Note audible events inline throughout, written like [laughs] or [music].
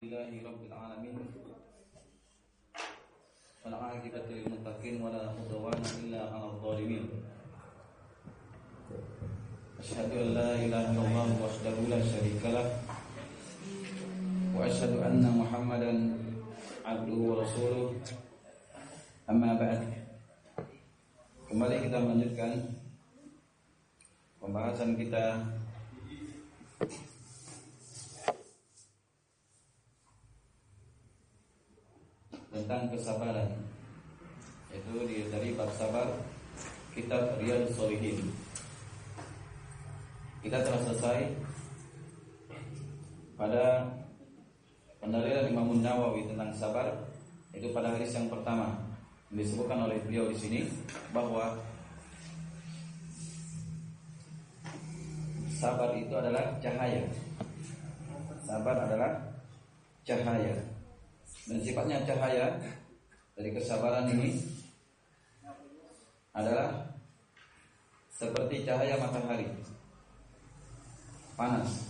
Alhamdulillahi Rabbil Alamin. Walakakibatul Muntakin Walakudawana illa alam zalimin. Ashadu an ilaha illallah Wa ashadu Wa ashadu anna muhammadan Abduhu wa Kembali kita lanjutkan Pembahasan kita tentang kesabaran itu dari bab sabar kitab Riyadhus Shalihin. Kita telah selesai pada pendalilan Imam Nawawi tentang sabar itu pada hadis yang pertama disebutkan oleh beliau di sini bahwa sabar itu adalah cahaya. Sabar adalah cahaya. Dan sifatnya cahaya dari kesabaran ini adalah seperti cahaya matahari panas.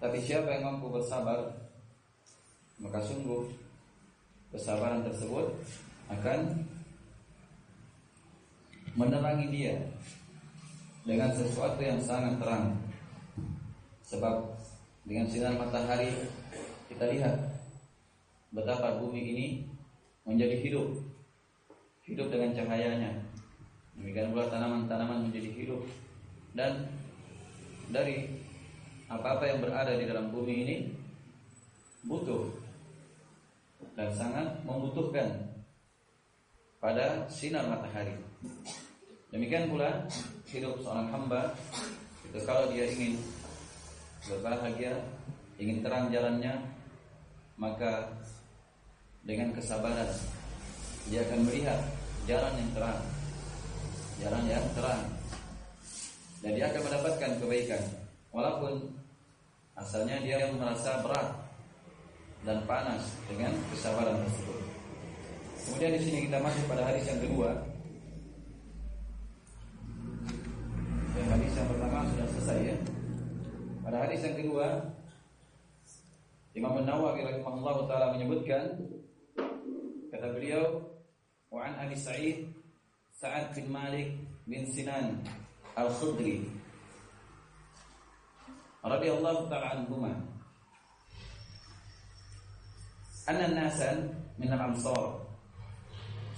Tapi siapa yang mampu bersabar maka sungguh kesabaran tersebut akan menerangi dia dengan sesuatu yang sangat terang. Sebab dengan sinar matahari kita lihat betapa bumi ini menjadi hidup. Hidup dengan cahayanya. Demikian pula tanaman-tanaman menjadi hidup. Dan dari apa-apa yang berada di dalam bumi ini butuh dan sangat membutuhkan pada sinar matahari. Demikian pula hidup seorang hamba itu kalau dia ingin berbahagia ingin terang jalannya maka dengan kesabaran dia akan melihat jalan yang terang. Jalan yang terang. Dan dia akan mendapatkan kebaikan. Walaupun asalnya dia yang merasa berat dan panas dengan kesabaran tersebut. Kemudian di sini kita masuk pada hadis yang kedua. Dan hadis yang pertama sudah selesai ya. Pada hadis yang kedua Imam Nawawi rahimahullah taala menyebutkan Kata beliau, "Wa an Abi Sa'id Sa'ad bin Malik bin Sinan Al-Khudri radhiyallahu ta'ala anhuma. Anna nasan min al-ansar.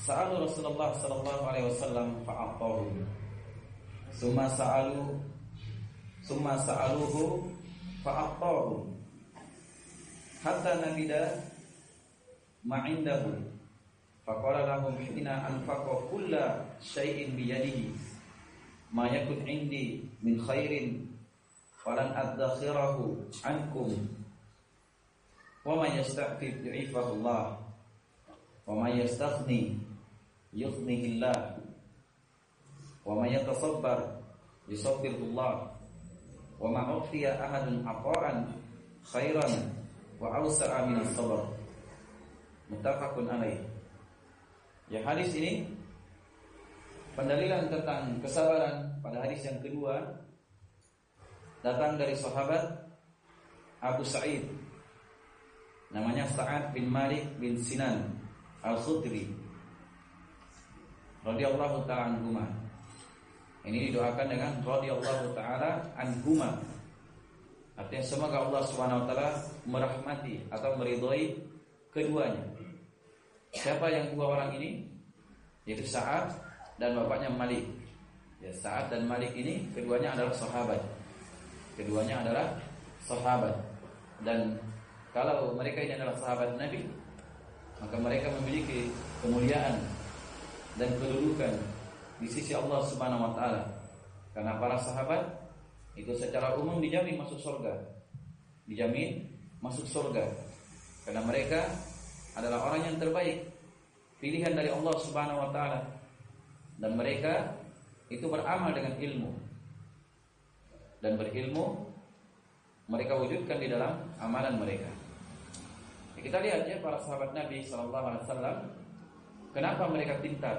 Sa'alu Rasulullah sallallahu alaihi wasallam fa'atahu summa sa'alu summa sa'aluhu fa'atahu hatta nabida ma'indahu Faqala lahum hina anfaqa kulla syai'in biyadihi. Ma yakun indi min khairin falan adzakhirahu ankum. Wa man yasta'fif yu'ifahu Allah. Wa man yastaghni yughnihi Allah wa man yatasabbar yusabbirhu wa ma ukhfiya ahadun aqa'an khairan wa awsa'a min as-sabr muttafaqun alaih Ya hadis ini pendalilan tentang kesabaran pada hadis yang kedua datang dari sahabat Abu Sa'id namanya Sa'ad bin Malik bin Sinan Al-Khudri radhiyallahu taala anhuma. Ini didoakan dengan radhiyallahu taala anhuma. Artinya semoga Allah Subhanahu wa taala merahmati atau meridhoi keduanya. Siapa yang dua orang ini? Yaitu Sa'ad dan bapaknya Malik. Ya, Sa'ad dan Malik ini keduanya adalah sahabat. Keduanya adalah sahabat. Dan kalau mereka ini adalah sahabat Nabi, maka mereka memiliki kemuliaan dan kedudukan di sisi Allah Subhanahu wa taala. Karena para sahabat itu secara umum dijamin masuk surga. Dijamin masuk surga. Karena mereka adalah orang yang terbaik pilihan dari Allah Subhanahu wa taala dan mereka itu beramal dengan ilmu dan berilmu mereka wujudkan di dalam amalan mereka. Ya, kita lihat ya para sahabat Nabi Shallallahu Alaihi Wasallam kenapa mereka pintar?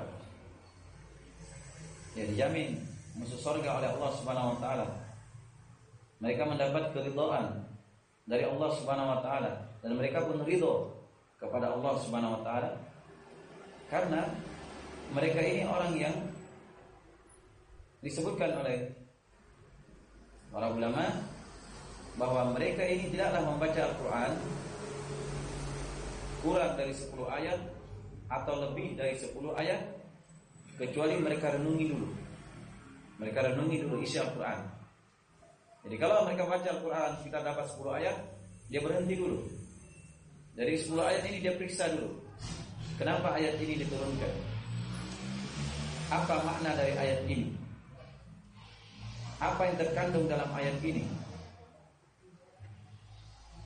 Ya dijamin masuk surga oleh Allah Subhanahu Wa Taala. Mereka mendapat keridhaan dari Allah Subhanahu Wa Taala dan mereka pun ridho kepada Allah Subhanahu wa taala karena mereka ini orang yang disebutkan oleh para ulama bahwa mereka ini tidaklah membaca Al-Qur'an kurang dari 10 ayat atau lebih dari 10 ayat kecuali mereka renungi dulu. Mereka renungi dulu isi Al-Qur'an. Jadi kalau mereka baca Al-Qur'an kita dapat 10 ayat, dia berhenti dulu. Dari 10 ayat ini dia periksa dulu. Kenapa ayat ini diturunkan? Apa makna dari ayat ini? Apa yang terkandung dalam ayat ini?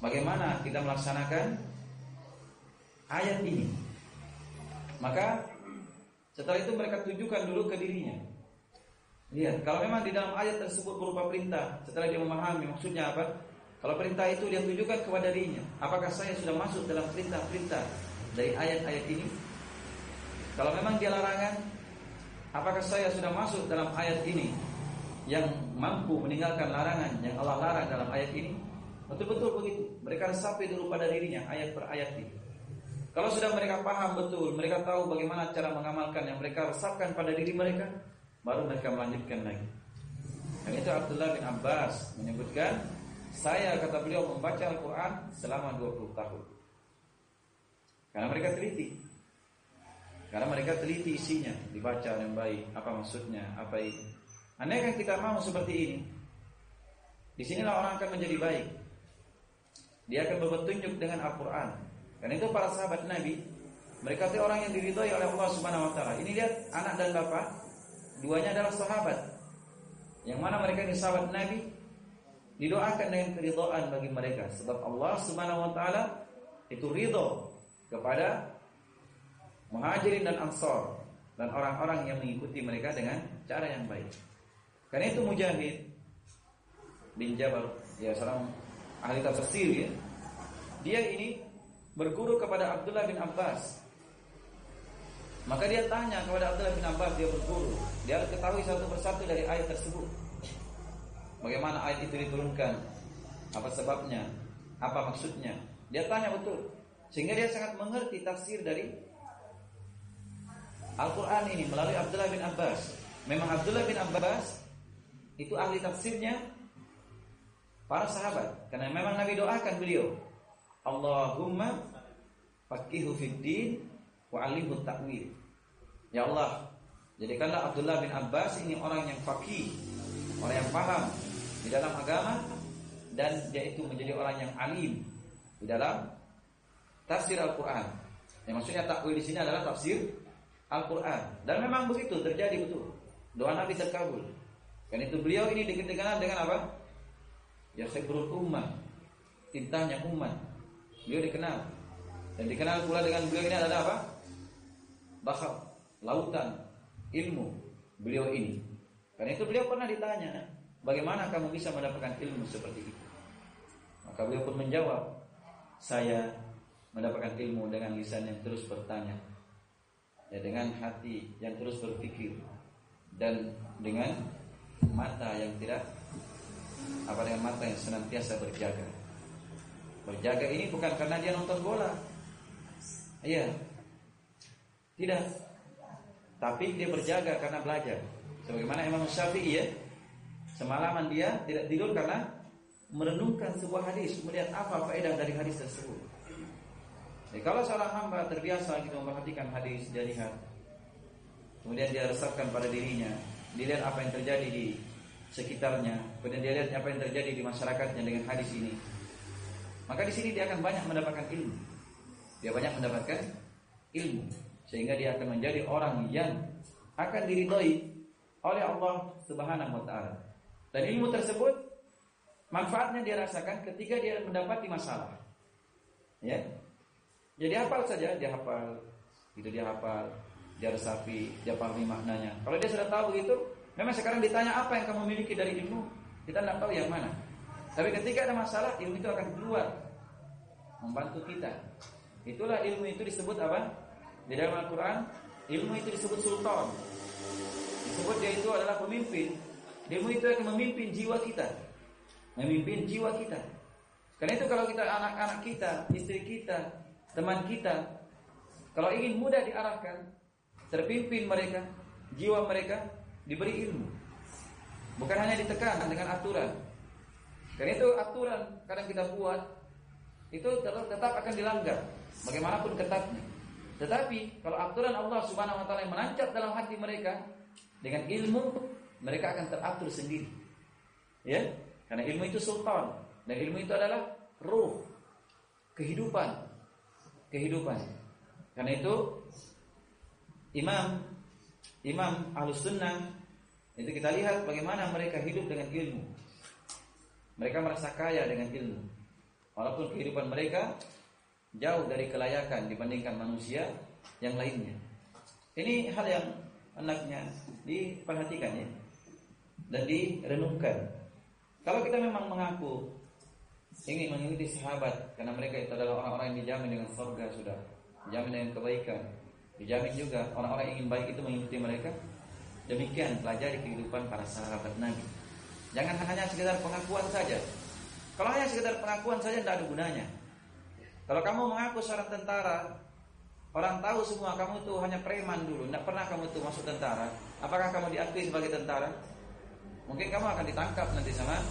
Bagaimana kita melaksanakan ayat ini? Maka setelah itu mereka tunjukkan dulu ke dirinya. Lihat, kalau memang di dalam ayat tersebut berupa perintah, setelah dia memahami maksudnya apa, kalau perintah itu dia tunjukkan kepada dirinya, apakah saya sudah masuk dalam perintah-perintah dari ayat-ayat ini? Kalau memang dia larangan, apakah saya sudah masuk dalam ayat ini yang mampu meninggalkan larangan yang Allah larang dalam ayat ini? Betul-betul begitu. Mereka resapi dulu pada dirinya ayat per ayat ini. Kalau sudah mereka paham betul, mereka tahu bagaimana cara mengamalkan yang mereka resapkan pada diri mereka, baru mereka melanjutkan lagi. Dan itu Abdullah bin Abbas menyebutkan saya kata beliau membaca Al-Quran selama 20 tahun. Karena mereka teliti. Karena mereka teliti isinya, dibaca dengan baik, apa maksudnya, apa ini. Andai kan kita mau seperti ini, di sinilah orang akan menjadi baik. Dia akan berpetunjuk dengan Al-Quran. Karena itu para sahabat Nabi, mereka itu orang yang diridhoi oleh Allah Subhanahu Wa Taala. Ini lihat anak dan bapak, duanya adalah sahabat. Yang mana mereka ini sahabat Nabi, didoakan dengan keridhaan bagi mereka sebab Allah Subhanahu wa taala itu ridho kepada muhajirin dan ansor dan orang-orang yang mengikuti mereka dengan cara yang baik. Karena itu Mujahid bin Jabal ya seorang ahli tafsir ya. Dia ini berguru kepada Abdullah bin Abbas. Maka dia tanya kepada Abdullah bin Abbas dia berguru. Dia harus ketahui satu persatu dari ayat tersebut. Bagaimana ayat itu diturunkan? Apa sebabnya? Apa maksudnya? Dia tanya betul. Sehingga dia sangat mengerti tafsir dari Al-Quran ini melalui Abdullah bin Abbas. Memang Abdullah bin Abbas itu ahli tafsirnya para sahabat. Karena memang Nabi doakan beliau. Allahumma faqihu fid din wa alimhu ta'wil. Ya Allah, jadikanlah Abdullah bin Abbas ini orang yang fakih, orang yang paham di dalam agama dan dia itu menjadi orang yang alim di dalam tafsir Al-Qur'an. Yang maksudnya takwil di sini adalah tafsir Al-Qur'an. Dan memang begitu terjadi betul. Doa Nabi terkabul. Dan itu beliau ini dikenal dengan apa? Ya khibrul ummah. Tintanya umat. Beliau dikenal. Dan dikenal pula dengan beliau ini adalah apa? Bahar, lautan, ilmu beliau ini. Karena itu beliau pernah ditanya, Bagaimana kamu bisa mendapatkan ilmu seperti itu? Maka beliau pun menjawab, saya mendapatkan ilmu dengan lisan yang terus bertanya, ya dengan hati yang terus berpikir dan dengan mata yang tidak apa dengan mata yang senantiasa berjaga. Berjaga ini bukan karena dia nonton bola. Iya. Tidak. Tapi dia berjaga karena belajar. Sebagaimana Imam Syafi'i ya, Semalaman dia tidak tidur karena merenungkan sebuah hadis, melihat apa faedah dari hadis tersebut. Jadi kalau seorang hamba terbiasa gitu memperhatikan hadis, dia lihat, kemudian dia resapkan pada dirinya, dilihat apa yang terjadi di sekitarnya, kemudian dia lihat apa yang terjadi di masyarakatnya dengan hadis ini. Maka di sini dia akan banyak mendapatkan ilmu. Dia banyak mendapatkan ilmu sehingga dia akan menjadi orang yang akan diridhoi oleh Allah Subhanahu wa taala. Dan ilmu tersebut manfaatnya dia rasakan ketika dia mendapati masalah. Ya. Jadi hafal saja, dia hafal, itu dia hafal, dia resapi, dia pahami maknanya. Kalau dia sudah tahu itu, memang sekarang ditanya apa yang kamu miliki dari ilmu, kita tidak tahu yang mana. Tapi ketika ada masalah, ilmu itu akan keluar membantu kita. Itulah ilmu itu disebut apa? Di dalam Al-Quran, ilmu itu disebut sultan. Disebut dia itu adalah pemimpin Ilmu itu akan memimpin jiwa kita. Memimpin jiwa kita. Karena itu kalau kita anak-anak kita, istri kita, teman kita, kalau ingin mudah diarahkan, terpimpin mereka, jiwa mereka diberi ilmu. Bukan hanya ditekan dengan aturan. Karena itu aturan kadang kita buat itu tetap akan dilanggar bagaimanapun ketatnya. Tetapi kalau aturan Allah Subhanahu wa taala yang menancap dalam hati mereka dengan ilmu mereka akan teratur sendiri. Ya? Karena ilmu itu sultan dan ilmu itu adalah ruh kehidupan. Kehidupan. Karena itu Imam Imam Ahlus Sunnah itu kita lihat bagaimana mereka hidup dengan ilmu. Mereka merasa kaya dengan ilmu. Walaupun kehidupan mereka jauh dari kelayakan dibandingkan manusia yang lainnya. Ini hal yang anaknya diperhatikan ya dan direnungkan. Kalau kita memang mengaku ingin mengikuti sahabat karena mereka itu adalah orang-orang yang dijamin dengan surga sudah, dijamin dengan kebaikan, dijamin juga orang-orang yang ingin baik itu mengikuti mereka. Demikian pelajari kehidupan para sahabat Nabi. Jangan hanya sekedar pengakuan saja. Kalau hanya sekedar pengakuan saja tidak ada gunanya. Kalau kamu mengaku seorang tentara, orang tahu semua kamu itu hanya preman dulu, tidak pernah kamu itu masuk tentara. Apakah kamu diakui sebagai tentara? Mungkin kamu akan ditangkap nanti sama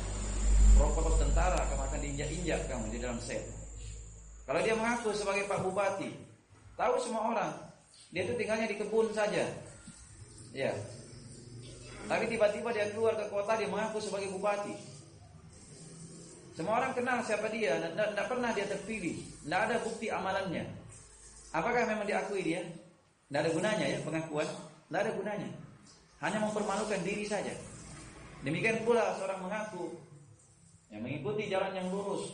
propos tentara, kamu akan diinjak-injak kamu di dalam sel. Kalau dia mengaku sebagai Pak Bupati, tahu semua orang, dia itu tinggalnya di kebun saja. Ya. Tapi tiba-tiba dia keluar ke kota dia mengaku sebagai bupati. Semua orang kenal siapa dia, tidak pernah dia terpilih, tidak ada bukti amalannya. Apakah memang diakui dia? Tidak ada gunanya ya pengakuan, tidak ada gunanya. Hanya mempermalukan diri saja. Demikian pula seorang mengaku yang mengikuti jalan yang lurus,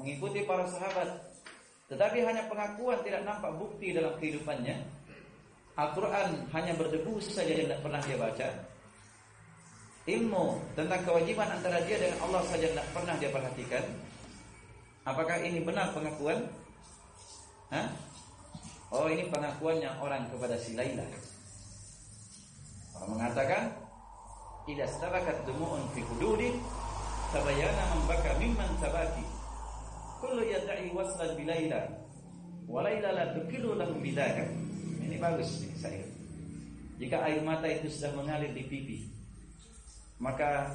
mengikuti para sahabat, tetapi hanya pengakuan tidak nampak bukti dalam kehidupannya. Al-Quran hanya berdebu saja tidak pernah dia baca. Ilmu tentang kewajiban antara dia dengan Allah saja tidak pernah dia perhatikan. Apakah ini benar pengakuan? Hah? Oh ini pengakuannya orang kepada si Laila. Orang mengatakan idza stabakat dumu'un fi hududin tabayyana man baka mimman tabaki. Kullu yad'i waslan bi laila wa laila la tukilu lahu bidaka ini bagus ini saya. Jika air mata itu sudah mengalir di pipi maka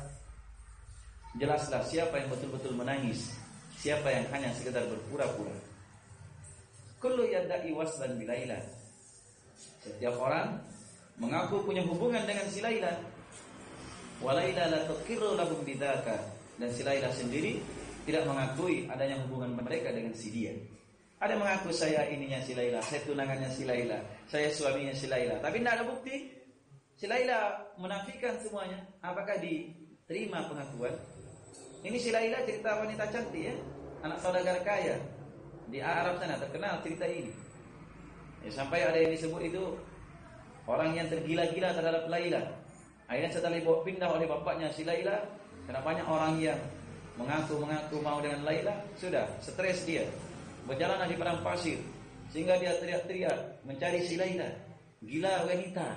jelaslah siapa yang betul-betul menangis siapa yang hanya sekedar berpura-pura. Kullu yad'i waslan bi laila setiap orang mengaku punya hubungan dengan si Laila Walaila la tuqirru lahum bidzaka dan si Laila sendiri tidak mengakui adanya hubungan mereka dengan si dia. Ada yang mengaku saya ininya si Laila, saya tunangannya si Laila, saya suaminya si Laila, tapi tidak ada bukti. Si Laila menafikan semuanya. Apakah diterima pengakuan? Ini si Laila cerita wanita cantik ya, anak saudagar kaya di Arab sana terkenal cerita ini. Ya, sampai ada yang disebut itu orang yang tergila-gila terhadap Laila. Akhirnya setelah dibawa pindah oleh bapaknya si Laila, karena banyak orang yang mengaku-mengaku mau dengan Laila, sudah stres dia. Berjalan di padang pasir sehingga dia teriak-teriak mencari si Laila. Gila wanita.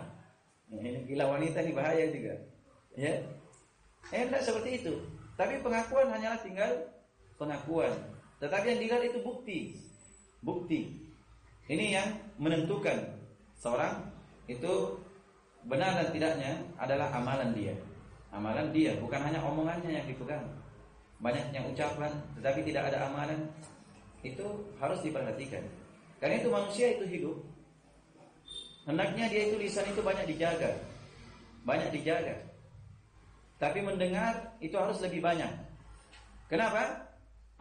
Ini gila wanita ini bahaya juga. Ya. Eh, tidak seperti itu. Tapi pengakuan hanyalah tinggal pengakuan. Tetapi yang dilihat itu bukti. Bukti. Ini yang menentukan seorang itu benar dan tidaknya adalah amalan dia. Amalan dia bukan hanya omongannya yang dipegang. Banyaknya ucapan tetapi tidak ada amalan itu harus diperhatikan. Karena itu manusia itu hidup hendaknya dia itu lisan itu banyak dijaga. Banyak dijaga. Tapi mendengar itu harus lebih banyak. Kenapa?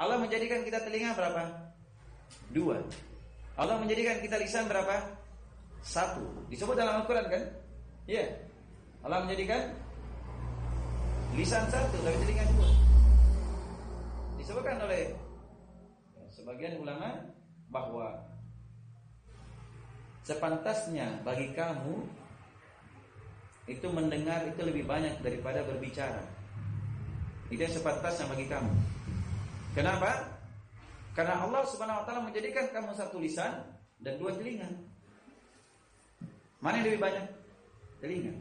Allah menjadikan kita telinga berapa? Dua. Allah menjadikan kita lisan berapa? Satu. Disebut dalam Al-Quran kan? Iya. Allah menjadikan lisan satu tapi telinga dua. Disebutkan oleh sebagian ulama bahwa sepantasnya bagi kamu itu mendengar itu lebih banyak daripada berbicara. Itu yang sepantasnya bagi kamu. Kenapa? Karena Allah Subhanahu wa taala menjadikan kamu satu lisan dan dua telinga. Mana yang lebih banyak? Telinga.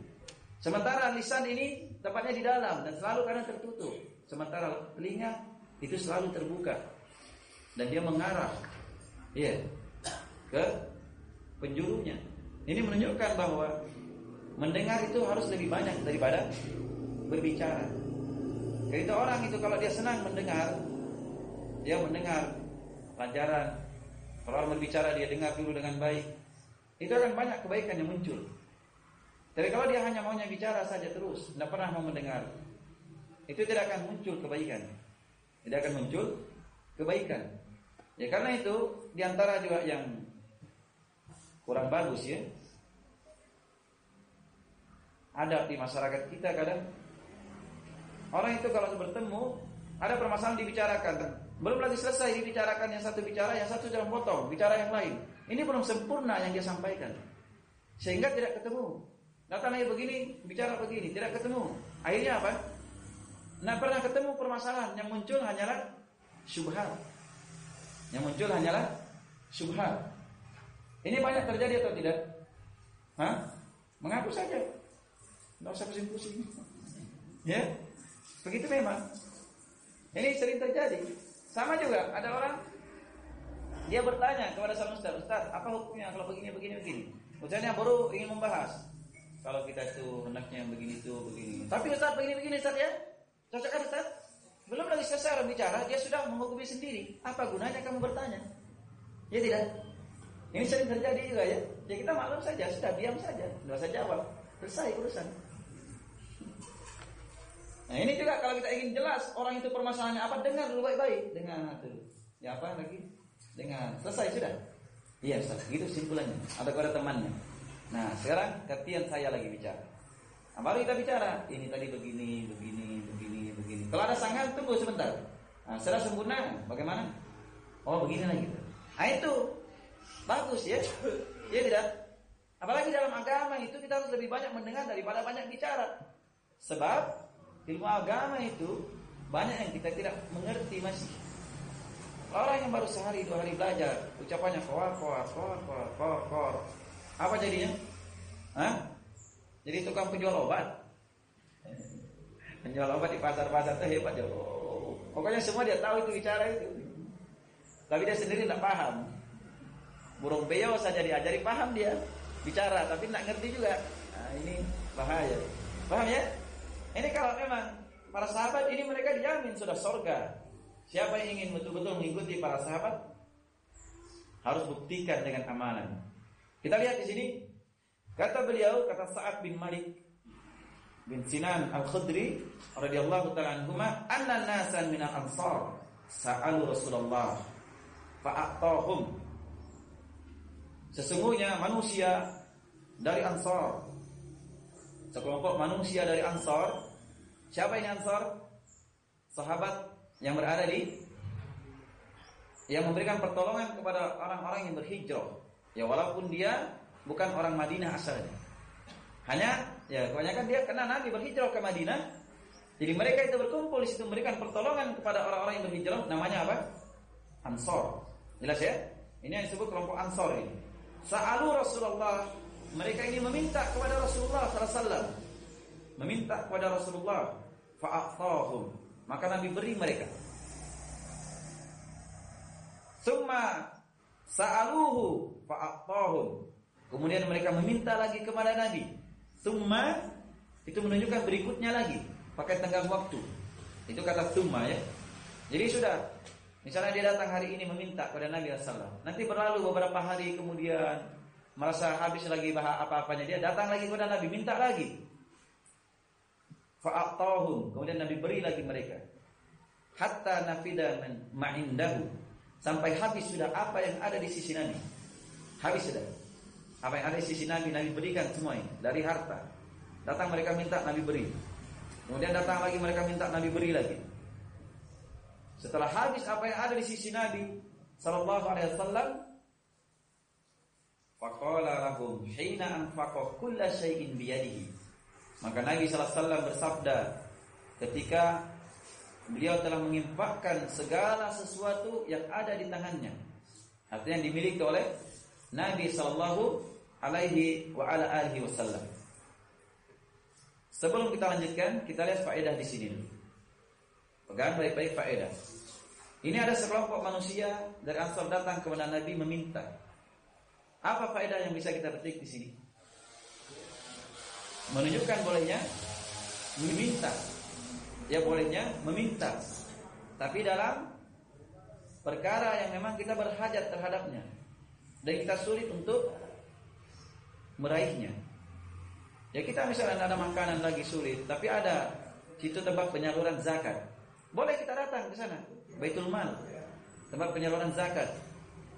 Sementara lisan ini tempatnya di dalam dan selalu kadang tertutup. Sementara telinga itu selalu terbuka dan dia mengarah ya ke penjurunya. Ini menunjukkan bahwa mendengar itu harus lebih banyak daripada berbicara. Jadi itu orang itu kalau dia senang mendengar, dia mendengar pelajaran. Kalau orang berbicara dia dengar dulu dengan baik. Itu akan banyak kebaikan yang muncul. Tapi kalau dia hanya maunya bicara saja terus, tidak pernah mau mendengar, itu tidak akan muncul kebaikan. Tidak akan muncul kebaikan. Ya karena itu di antara juga yang kurang bagus ya. Ada di masyarakat kita kadang orang itu kalau bertemu ada permasalahan dibicarakan, belum lagi selesai dibicarakan yang satu bicara, yang satu jangan potong, bicara yang lain. Ini belum sempurna yang dia sampaikan. Sehingga tidak ketemu. Datang lagi begini, bicara begini, tidak ketemu. Akhirnya apa? Nah pernah ketemu permasalahan yang muncul hanyalah syubhat. Yang muncul hanyalah syubhat. Ini banyak terjadi atau tidak? Hah? Mengaku saja. Tidak usah pusing-pusing. Ya, begitu memang. Ini sering terjadi. Sama juga ada orang dia bertanya kepada sang ustaz, Ustaz, apa hukumnya kalau begini begini begini? Ustaznya baru ingin membahas. Kalau kita itu hendaknya begini itu begini. Tapi Ustaz begini begini Ustaz ya? Cocok kan Ustaz? Belum lagi selesai bicara, dia sudah menghukumi sendiri. Apa gunanya kamu bertanya? Ya tidak? Ini sering terjadi juga ya. Ya kita maklum saja, sudah diam saja, tidak usah jawab. Selesai urusan. Nah ini juga kalau kita ingin jelas orang itu permasalahannya apa, dengar dulu baik-baik. Dengar dulu. Ya apa lagi? Dengar. Selesai sudah. Iya Ustaz, gitu simpulannya. Atau kepada temannya. Nah sekarang gantian saya lagi bicara. Nah, baru kita bicara. Ini tadi begini, begini, begini, begini. Kalau ada sanggahan tunggu sebentar. Nah, setelah sempurna, bagaimana? Oh begini lagi. Nah itu bagus ya. Ya tidak. Apalagi dalam agama itu kita harus lebih banyak mendengar daripada banyak bicara. Sebab ilmu agama itu banyak yang kita tidak mengerti masih. Orang yang baru sehari dua hari belajar, ucapannya kor kor kor kor kor kor. Apa jadinya? Hah? Jadi tukang penjual obat. Penjual obat di pasar-pasar itu hebat ya. Pokoknya semua dia tahu itu bicara itu. Tapi dia sendiri tidak paham. Burung beo saja diajari paham dia bicara, tapi tidak ngerti juga. Nah, ini bahaya. Paham ya? Ini kalau memang para sahabat ini mereka dijamin sudah sorga. Siapa yang ingin betul-betul mengikuti para sahabat harus buktikan dengan amalan. Kita lihat di sini kata beliau kata Sa'ad bin Malik bin Sinan Al-Khudri radhiyallahu taala anhuma anna nasan min al-ansar sa'alu Rasulullah fa'atahum Sesungguhnya manusia dari Ansar sekelompok manusia dari Ansar. Siapa ini Ansar? Sahabat yang berada di yang memberikan pertolongan kepada orang-orang yang berhijrah. Ya walaupun dia bukan orang Madinah asalnya. Hanya ya kebanyakan dia karena Nabi berhijrah ke Madinah. Jadi mereka itu berkumpul di situ memberikan pertolongan kepada orang-orang yang berhijrah namanya apa? Ansor. Jelas ya? Ini yang disebut kelompok Ansor ini. Sa'alu Rasulullah mereka ini meminta kepada Rasulullah SAW Meminta kepada Rasulullah Fa'atahum Maka Nabi beri mereka Summa Sa'aluhu Fa'atahum. Kemudian mereka meminta lagi kepada Nabi. Summa Itu menunjukkan berikutnya lagi. Pakai tenggang waktu. Itu kata summa ya. Jadi sudah Misalnya dia datang hari ini meminta kepada Nabi SAW Nanti berlalu beberapa hari kemudian merasa habis lagi apa-apanya. Dia datang lagi kepada Nabi minta lagi. Fa'atahum. Kemudian Nabi beri lagi mereka. Hatta nafida ma'indahu sampai habis sudah apa yang ada di sisi Nabi. Habis sudah. Apa yang ada di sisi Nabi Nabi berikan semua ini. Dari harta. Datang mereka minta Nabi beri. Kemudian datang lagi mereka minta Nabi beri lagi. Setelah habis apa yang ada di sisi Nabi sallallahu alaihi wasallam Faqala lahum hina anfaqa kulla syai'in biyadihi. Maka Nabi SAW bersabda ketika beliau telah menginfakkan segala sesuatu yang ada di tangannya. Artinya yang dimiliki oleh Nabi sallallahu alaihi wa ala alihi wasallam. Sebelum kita lanjutkan, kita lihat faedah di sini. Pegang baik-baik faedah. Ini ada sekelompok manusia dari Ansar datang kepada Nabi meminta. Apa faedah yang bisa kita petik di sini? Menunjukkan bolehnya meminta. Ya bolehnya meminta. Tapi dalam perkara yang memang kita berhajat terhadapnya dan kita sulit untuk meraihnya. Ya kita misalnya ada makanan lagi sulit, tapi ada situ tempat penyaluran zakat. Boleh kita datang ke sana, Baitul Mal, tempat penyaluran zakat.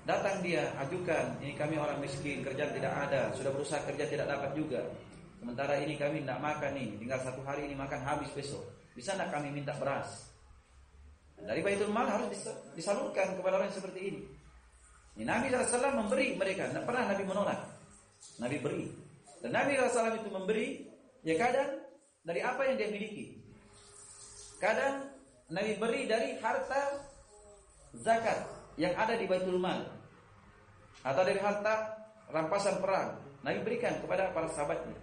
Datang dia, ajukan, ini kami orang miskin, kerja tidak ada, sudah berusaha kerja tidak dapat juga. Sementara ini kami tidak makan nih, tinggal satu hari ini makan habis besok. Bisa tidak kami minta beras? Dari Baitul Mal harus disalurkan kepada orang seperti ini. Ini Nabi SAW memberi mereka, tidak pernah Nabi menolak. Nabi beri. Dan Nabi SAW itu memberi, ya kadang dari apa yang dia miliki. Kadang Nabi beri dari harta zakat yang ada di Baitul Mal. Atau dari harta rampasan perang. Nabi berikan kepada para sahabatnya.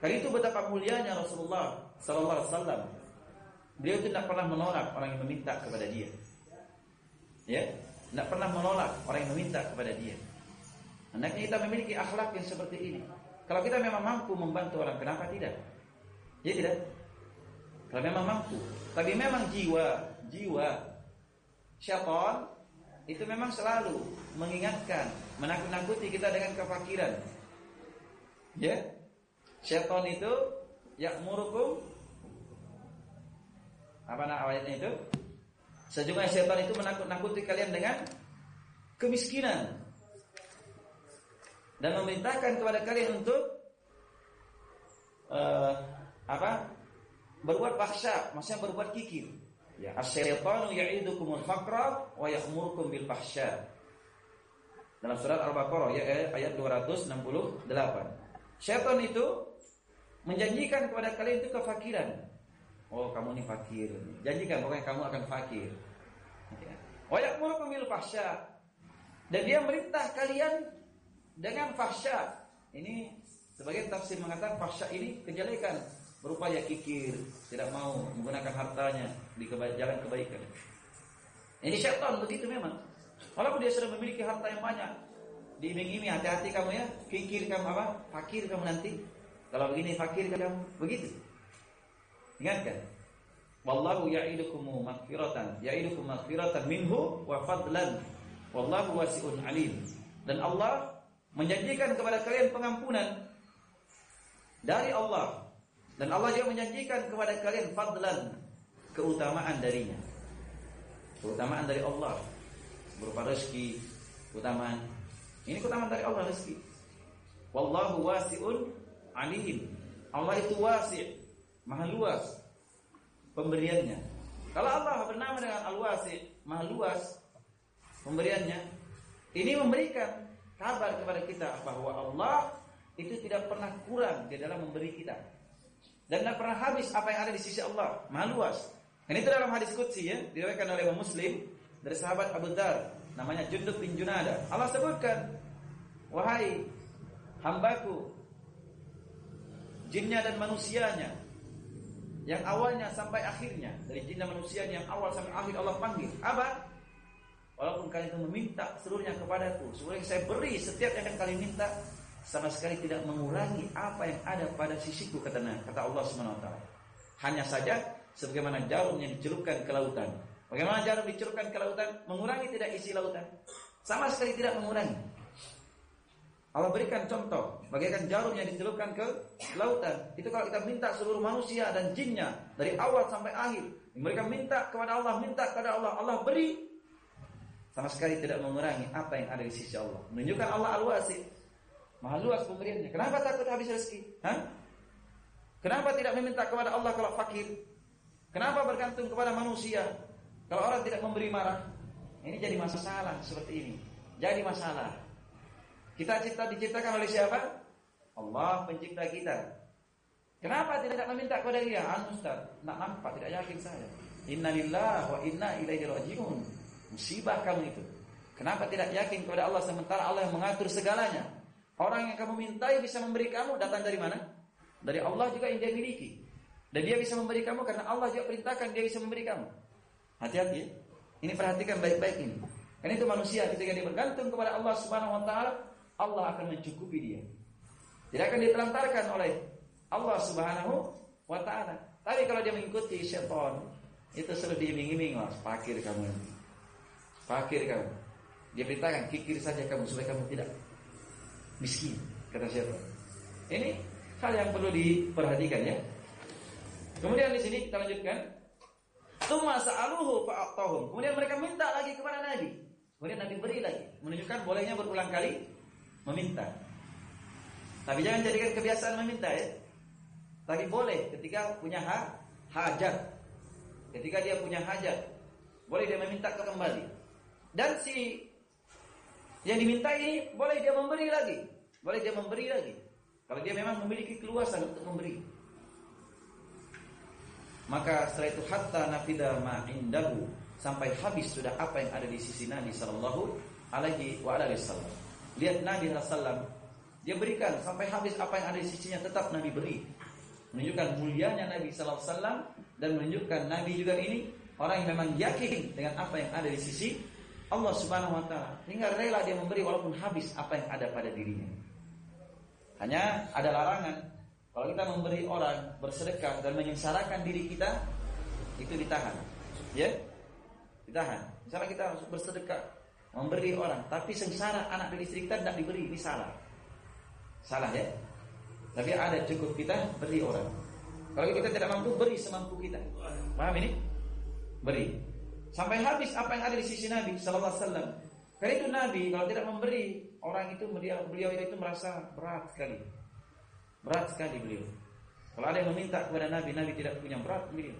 Kali itu betapa mulianya Rasulullah Sallallahu Alaihi Wasallam Beliau tidak pernah menolak orang yang meminta kepada dia. Ya, tidak pernah menolak orang yang meminta kepada dia. Hendaknya kita memiliki akhlak yang seperti ini. Kalau kita memang mampu membantu orang, kenapa tidak? Ya tidak. Kalau memang mampu. Tapi memang jiwa, jiwa syaitan itu memang selalu mengingatkan, menakut-nakuti kita dengan kefakiran. Ya. Syaitan itu ya'murukum apa nama ayatnya itu? Sejumlah setan itu menakut-nakuti kalian dengan kemiskinan dan memerintahkan kepada kalian untuk uh, apa? Berbuat fahsya, maksudnya berbuat kikir. Ya, asy-syaitanu ya'idukumul faqra wa ya'murukum bil fahsya. Dalam surat Al-Baqarah ya eh, ayat 268. Syaitan itu menjanjikan kepada kalian itu kefakiran Oh kamu ini fakir. Janjikan pokoknya kamu akan fakir. Ya. Wayak bil fahsya. Dan dia merintah kalian dengan fahsya. Ini sebagai tafsir mengatakan fahsya ini kejelekan berupaya kikir, tidak mau menggunakan hartanya di jalan kebaikan. Ini syaitan begitu memang. Walaupun dia sudah memiliki harta yang banyak, diiming-iming hati-hati kamu ya, kikir kamu apa? Fakir kamu nanti. Kalau begini fakir kamu, begitu. Ingatkan. Wallahu ya'idukum maghfiratan, ya'idukum maghfiratan minhu wa fadlan. Wallahu wasi'un alim. Dan Allah menjanjikan kepada kalian pengampunan dari Allah. Dan Allah juga menjanjikan kepada kalian fadlan, keutamaan darinya. Keutamaan dari Allah berupa rezeki, keutamaan. Ini keutamaan dari Allah rezeki. Wallahu wasi'un alim. Allah itu wasi', maha luas pemberiannya. Kalau Allah bernama dengan Al-Wasi, maha luas pemberiannya, ini memberikan kabar kepada kita bahwa Allah itu tidak pernah kurang di dalam memberi kita. Dan tidak pernah habis apa yang ada di sisi Allah, maha luas. Dan itu dalam hadis qudsi ya, diriwayatkan oleh Imam Muslim dari sahabat Abu Dar, namanya Jundub bin Junada. Allah sebutkan, "Wahai hambaku, jinnya dan manusianya, yang awalnya sampai akhirnya dari jin dan manusia yang awal sampai akhir Allah panggil. Apa? Walaupun kalian meminta seluruhnya kepadaku seluruh yang saya beri setiap yang kalian minta sama sekali tidak mengurangi apa yang ada pada sisiku kata kata Allah taala. Hanya saja sebagaimana jarum yang dicelupkan ke lautan. Bagaimana jarum dicelupkan ke lautan? Mengurangi tidak isi lautan. Sama sekali tidak mengurangi Allah berikan contoh bagaikan jarum yang dicelupkan ke lautan. Itu kalau kita minta seluruh manusia dan jinnya dari awal sampai akhir, mereka minta kepada Allah, minta kepada Allah, Allah beri sama sekali tidak mengurangi apa yang ada di sisi Allah. Menunjukkan Allah al-wasi, maha luas pemberiannya. Kenapa takut habis rezeki? Hah? Kenapa tidak meminta kepada Allah kalau fakir? Kenapa bergantung kepada manusia? Kalau orang tidak memberi marah, ini jadi masalah seperti ini. Jadi masalah. Kita cipta diciptakan oleh siapa? Allah pencipta kita. Kenapa tidak meminta kepada dia? Anu Ustaz, nak nampak tidak yakin saya. Innalillah wa inna ilaihi rajiun. Musibah kamu itu. Kenapa tidak yakin kepada Allah sementara Allah yang mengatur segalanya? Orang yang kamu mintai bisa memberi kamu datang dari mana? Dari Allah juga yang dia miliki. Dan dia bisa memberi kamu karena Allah juga perintahkan dia bisa memberi kamu. Hati-hati ya. Ini perhatikan baik-baik ini. Karena itu manusia ketika dia bergantung kepada Allah Subhanahu wa taala, Allah akan mencukupi dia. Tidak akan ditelantarkan oleh Allah Subhanahu wa taala. Tapi kalau dia mengikuti syaitan, itu selalu diiming-iming, "Mas, fakir kamu nanti. Fakir kamu." Dia beritakan, "Kikir saja kamu supaya kamu tidak miskin," kata syaitan. Ini hal yang perlu diperhatikan ya. Kemudian di sini kita lanjutkan. Tsumma sa'aluhu fa'atahum. Kemudian mereka minta lagi kepada Nabi. Kemudian Nabi beri lagi, menunjukkan bolehnya berulang kali meminta. Tapi jangan jadikan kebiasaan meminta ya. Tapi boleh ketika punya hak hajat. Ketika dia punya hajat, boleh dia meminta kembali. Dan si yang diminta ini boleh dia memberi lagi. Boleh dia memberi lagi. Kalau dia memang memiliki keluasan untuk memberi. Maka setelah itu hatta nafida ma indahu sampai habis sudah apa yang ada di sisi Nabi Sallallahu Alaihi Wasallam. Lihat Nabi Sallam, dia berikan sampai habis apa yang ada di sisinya tetap Nabi beri. Menunjukkan mulianya Nabi Wasallam dan menunjukkan Nabi juga ini orang yang memang yakin dengan apa yang ada di sisi Allah Subhanahu Wa Taala. Hingga rela dia memberi walaupun habis apa yang ada pada dirinya. Hanya ada larangan kalau kita memberi orang bersedekah dan menyengsarakan diri kita itu ditahan. Ya, Ditahan. Misalnya kita bersedekah, memberi orang, tapi sengsara anak dan istri kita tidak diberi, ini salah. Salah ya. Tapi ada cukup kita beri orang. Kalau kita tidak mampu beri semampu kita. Paham ini? Beri. Sampai habis apa yang ada di sisi Nabi sallallahu alaihi wasallam. Karena itu Nabi kalau tidak memberi orang itu beliau, beliau itu merasa berat sekali. Berat sekali beliau. Kalau ada yang meminta kepada Nabi, Nabi tidak punya berat beliau.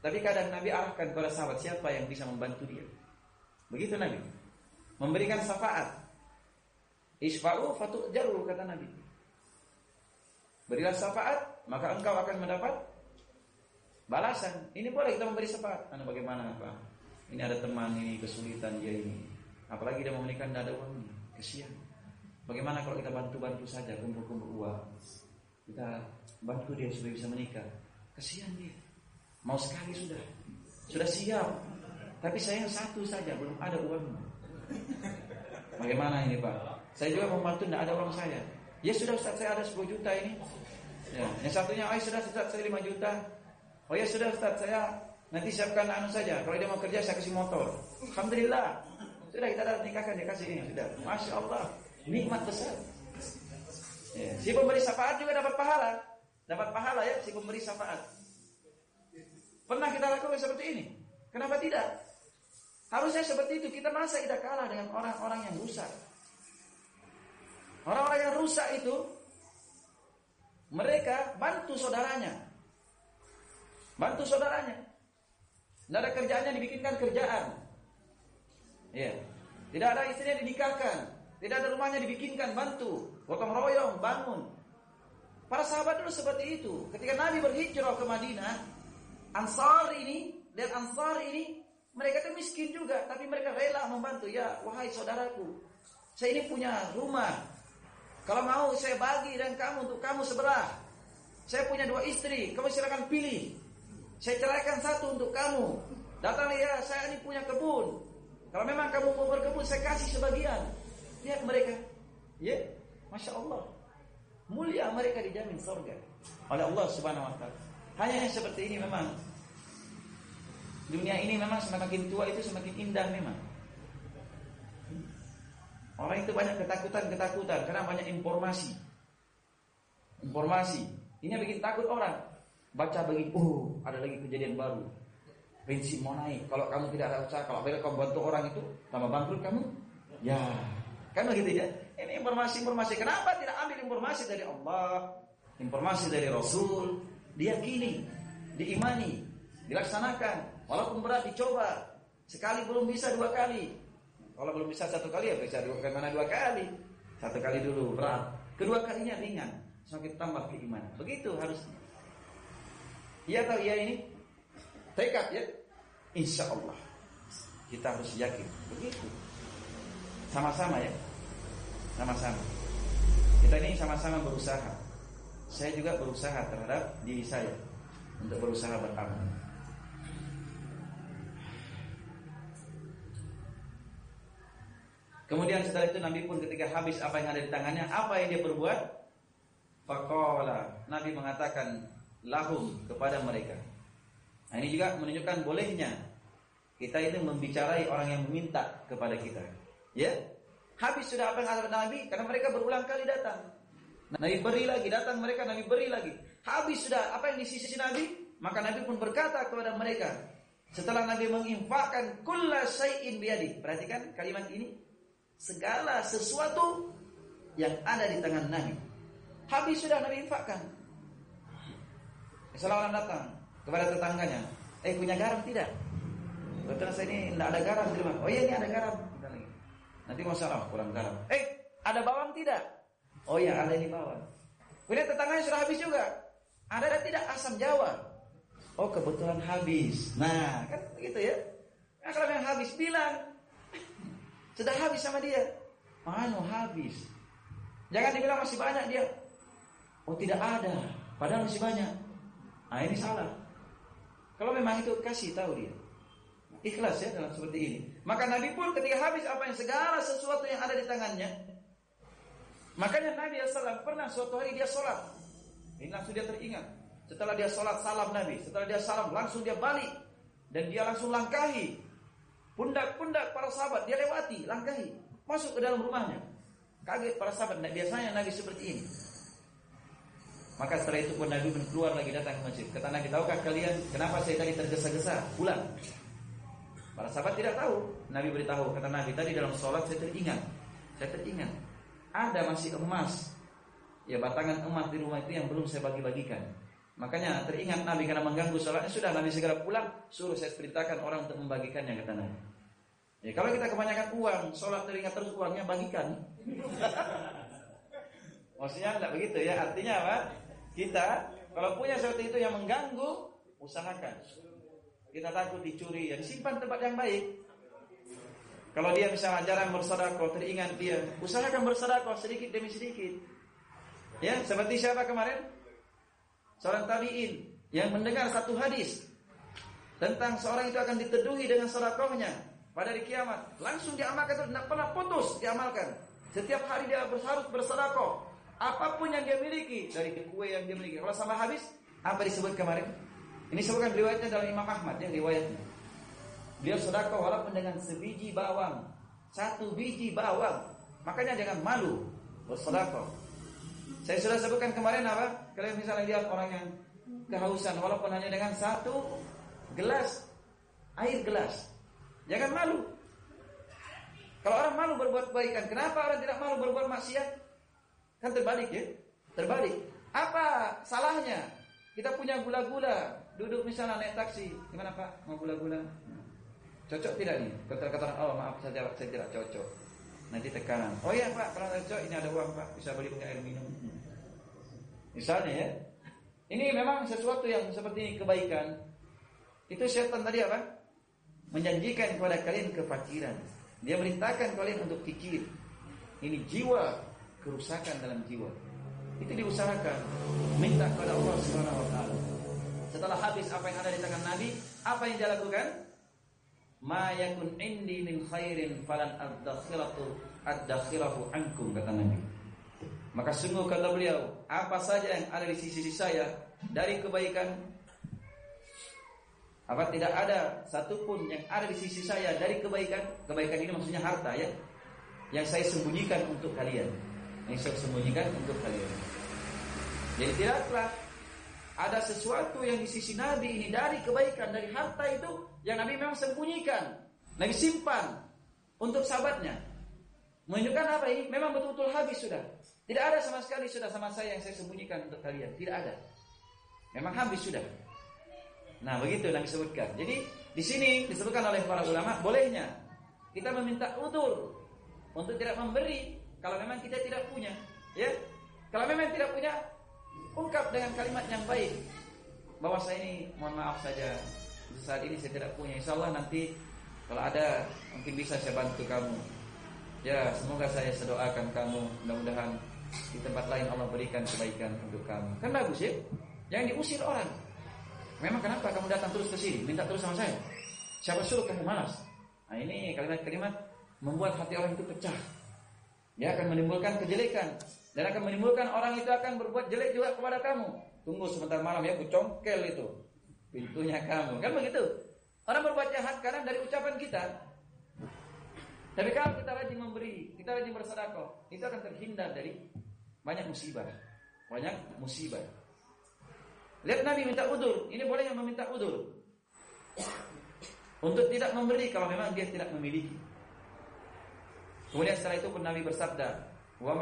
Tapi kadang Nabi arahkan kepada sahabat siapa yang bisa membantu dia. Begitu Nabi. Memberikan syafaat. Isfa'u jaru kata Nabi. Berilah syafaat, maka engkau akan mendapat balasan. Ini boleh kita memberi syafaat. Anda bagaimana Pak? Ini ada teman ini kesulitan dia ini. Apalagi dia mau menikah tidak ada uangnya. Kesian. Bagaimana kalau kita bantu-bantu saja kumpul-kumpul uang. Kita bantu dia supaya bisa menikah. Kesian dia. Mau sekali sudah. Sudah siap. Tapi saya satu saja belum ada uang. Bagaimana ini Pak? Saya juga mau bantu tidak ada uang saya. Ya sudah Ustaz saya ada 10 juta ini. Ya, yang satunya, ayo sudah Ustaz saya 5 juta. Oh ya sudah Ustaz saya nanti siapkan anu saja. Kalau dia mau kerja saya kasih motor. Alhamdulillah. Sudah kita dah nikahkan dia kasih ini sudah. Masya Allah. Nikmat besar. Ya. Si pemberi syafaat juga dapat pahala. Dapat pahala ya si pemberi syafaat. Pernah kita lakukan seperti ini? Kenapa tidak? Harusnya seperti itu. Kita masa kita kalah dengan orang-orang yang rusak. Orang-orang yang rusak itu mereka bantu saudaranya. Bantu saudaranya. Tidak ada kerjaannya dibikinkan kerjaan. Ya. Tidak ada istrinya dinikahkan. Tidak ada rumahnya dibikinkan bantu. Gotong royong bangun. Para sahabat dulu seperti itu. Ketika Nabi berhijrah ke Madinah, Ansar ini dan Ansar ini mereka itu miskin juga, tapi mereka rela membantu. Ya, wahai saudaraku, saya ini punya rumah. Kalau mau saya bagi dan kamu untuk kamu sebelah. Saya punya dua istri, kamu silakan pilih. Saya ceraikan satu untuk kamu. Datang ya, saya ini punya kebun. Kalau memang kamu mau berkebun, saya kasih sebagian. Lihat mereka. Ya, masya Allah. Mulia mereka dijamin surga oleh Allah Subhanahu Wa Taala. Hanya yang seperti ini memang dunia ini memang semakin tua itu semakin indah memang. Orang itu banyak ketakutan-ketakutan karena banyak informasi. Informasi. Ini yang bikin takut orang. Baca bagi, oh ada lagi kejadian baru. Prinsip mau naik. Kalau kamu tidak ada usaha, kalau kamu bantu orang itu, tambah bangkrut kamu, ya kan begitu ya. Ini informasi-informasi. Kenapa tidak ambil informasi dari Allah, informasi dari Rasul, diyakini, diimani, dilaksanakan. Walaupun berat dicoba. Sekali belum bisa dua kali. Kalau belum bisa satu kali ya bisa dua kali dua kali. Satu kali dulu berat. Kedua kalinya ringan. Semakin tambah keimanan. Begitu harusnya. Iya atau iya ini? Tekad ya. Insya Allah. Kita harus yakin. Begitu. Sama-sama ya. Sama-sama. Kita ini sama-sama berusaha. Saya juga berusaha terhadap diri saya untuk berusaha beramal. Kemudian setelah itu Nabi pun ketika habis apa yang ada di tangannya, apa yang dia perbuat? Faqala, Nabi mengatakan lahum kepada mereka. Nah, ini juga menunjukkan bolehnya kita itu membicarai orang yang meminta kepada kita. Ya, habis sudah apa yang ada Nabi karena mereka berulang kali datang. Nabi beri lagi, datang mereka, Nabi beri lagi. Habis sudah apa yang di sisi Nabi, maka Nabi pun berkata kepada mereka, setelah Nabi menginfakkan kulla syai'in biadi. Perhatikan kalimat ini. Segala sesuatu yang ada di tangan Nabi. Habis sudah Nabi infakkan. Misalnya orang datang kepada tetangganya, eh punya garam tidak? Betul saya ini tidak ada garam terima. Oh iya ini ada garam. Nanti masalah kurang garam. Eh ada bawang tidak? Oh iya ada di bawah. Kemudian tetangganya sudah habis juga. Ada tidak asam jawa? Oh kebetulan habis. Nah kan begitu ya. Nah, kalau yang habis bilang sudah habis sama dia. Mana habis? Jangan dibilang masih banyak dia. Oh tidak ada. Padahal masih banyak. Nah ini salah. Kalau memang itu kasih tahu dia. Ikhlas ya dalam seperti ini. Maka Nabi pun ketika habis apa yang segala sesuatu yang ada di tangannya, Makanya Nabi SAW pernah suatu hari dia sholat. Ini langsung dia teringat. Setelah dia sholat salam Nabi. Setelah dia salam langsung dia balik. Dan dia langsung langkahi. Pundak-pundak para sahabat dia lewati, langkahi. Masuk ke dalam rumahnya. Kaget para sahabat. Nah, biasanya Nabi seperti ini. Maka setelah itu pun Nabi pun keluar lagi datang ke masjid. Kata Nabi, tahukah kalian kenapa saya tadi tergesa-gesa pulang? Para sahabat tidak tahu. Nabi beritahu, kata Nabi, tadi dalam sholat saya teringat. Saya teringat ada masih emas ya batangan emas di rumah itu yang belum saya bagi-bagikan. Makanya teringat Nabi karena mengganggu sholatnya sudah Nabi segera pulang suruh saya perintahkan orang untuk membagikannya kata Nabi. Ya kalau kita kebanyakan uang, sholat teringat terus uangnya bagikan. [laughs] Maksudnya tidak begitu ya. Artinya apa? Kita kalau punya sesuatu itu yang mengganggu, usahakan. Kita takut dicuri, ya disimpan tempat yang baik. Kalau dia misalnya jarang bersedekah, teringat dia, usahakan bersedekah sedikit demi sedikit. Ya, seperti siapa kemarin? Seorang tabi'in yang mendengar satu hadis tentang seorang itu akan diteduhi dengan sedekahnya pada hari kiamat. Langsung diamalkan itu tidak pernah putus diamalkan. Setiap hari dia harus bersedekah. Apa pun yang dia miliki dari kue yang dia miliki. Kalau sama habis, apa disebut kemarin? Ini sebutkan riwayatnya dalam Imam Ahmad yang riwayatnya. Dia sedekah walaupun dengan sebiji bawang. Satu biji bawang. Makanya jangan malu bersedekah. Saya sudah sebutkan kemarin apa? Kalian misalnya lihat orang yang kehausan walaupun hanya dengan satu gelas air gelas. Jangan malu. Kalau orang malu berbuat kebaikan, kenapa orang tidak malu berbuat maksiat? Kan terbalik ya? Terbalik. Apa salahnya? Kita punya gula-gula, duduk misalnya naik taksi, gimana Pak? Mau gula-gula? Cocok tidak nih? Kata-kata oh maaf saja saya tidak cocok. Nanti tekanan. Oh iya Pak, kalau cocok ini ada uang Pak, bisa beli punya air minum. Misalnya ya. Ini memang sesuatu yang seperti ini kebaikan. Itu setan tadi apa? Menjanjikan kepada kalian kefakiran. Dia merintahkan kalian untuk kikir. Ini jiwa kerusakan dalam jiwa. Itu diusahakan. Minta kepada Allah taala. Setelah habis apa yang ada di tangan Nabi, apa yang dia lakukan? ma yakun indi min khairin falan ad-dakhiratu ad-dakhirahu ankum kata Nabi. Maka sungguh kata beliau, apa saja yang ada di sisi saya dari kebaikan apa tidak ada satupun yang ada di sisi saya dari kebaikan, kebaikan ini maksudnya harta ya, yang saya sembunyikan untuk kalian, yang saya sembunyikan untuk kalian. Jadi tidaklah ada sesuatu yang di sisi Nabi ini dari kebaikan dari harta itu yang Nabi memang sembunyikan, Nabi simpan untuk sahabatnya. Menunjukkan apa ini? Memang betul-betul habis sudah. Tidak ada sama sekali sudah sama saya yang saya sembunyikan untuk kalian. Tidak ada. Memang habis sudah. Nah begitu Nabi sebutkan. Jadi di sini disebutkan oleh para ulama bolehnya kita meminta utur untuk tidak memberi kalau memang kita tidak punya. Ya, kalau memang tidak punya ungkap dengan kalimat yang baik bahwa saya ini mohon maaf saja saat ini saya tidak punya insya Allah nanti kalau ada mungkin bisa saya bantu kamu ya semoga saya sedoakan kamu mudah-mudahan di tempat lain Allah berikan kebaikan untuk kamu kan bagus ya yang diusir orang memang kenapa kamu datang terus ke sini minta terus sama saya siapa suruh kamu malas nah ini kalimat-kalimat membuat hati orang itu pecah. Dia akan menimbulkan kejelekan dan akan menimbulkan orang itu akan berbuat jelek juga kepada kamu. Tunggu sebentar malam ya, kucongkel itu pintunya kamu. Kan begitu? Orang berbuat jahat karena dari ucapan kita. Tapi kalau kita rajin memberi, kita rajin bersedekah, itu akan terhindar dari banyak musibah. Banyak musibah. Lihat Nabi minta udur, ini boleh yang meminta udur. Untuk tidak memberi kalau memang dia tidak memiliki. Kemudian setelah itu pun Nabi bersabda, "Wa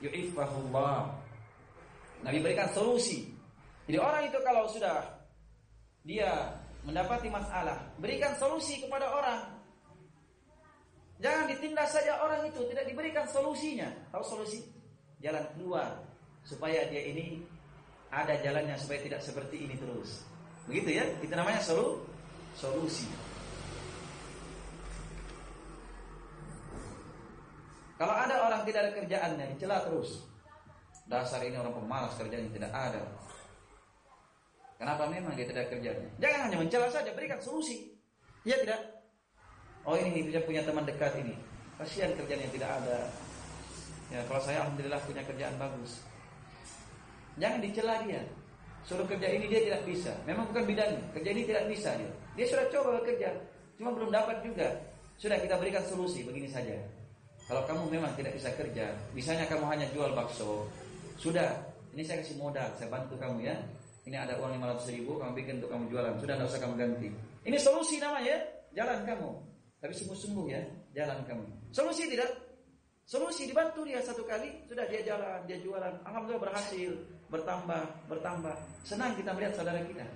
yu'iffahullah." Nabi berikan solusi. Jadi orang itu kalau sudah dia mendapati masalah, berikan solusi kepada orang. Jangan ditindas saja orang itu, tidak diberikan solusinya. Tahu solusi? Jalan keluar supaya dia ini ada jalannya supaya tidak seperti ini terus. Begitu ya? Itu namanya solu solusi. Kalau ada orang tidak ada kerjaannya, dicela terus. Dasar ini orang pemalas kerjanya tidak ada. Kenapa memang dia tidak kerjanya? Jangan hanya mencela saja, berikan solusi. Iya tidak? Oh ini dia punya teman dekat ini. Kasihan kerjanya tidak ada. Ya kalau saya alhamdulillah punya kerjaan bagus. Jangan dicela dia. Suruh kerja ini dia tidak bisa. Memang bukan bidangnya. Kerja ini tidak bisa dia. Dia sudah coba bekerja, cuma belum dapat juga. Sudah kita berikan solusi begini saja. Kalau kamu memang tidak bisa kerja, misalnya kamu hanya jual bakso, sudah, ini saya kasih modal, saya bantu kamu ya. Ini ada uang 500 ribu, kamu bikin untuk kamu jualan, sudah tidak usah kamu ganti. Ini solusi namanya, jalan kamu. Tapi sungguh-sungguh ya, jalan kamu. Solusi tidak? Solusi dibantu dia satu kali, sudah dia jalan, dia jualan. Alhamdulillah berhasil, bertambah, bertambah. Senang kita melihat saudara kita.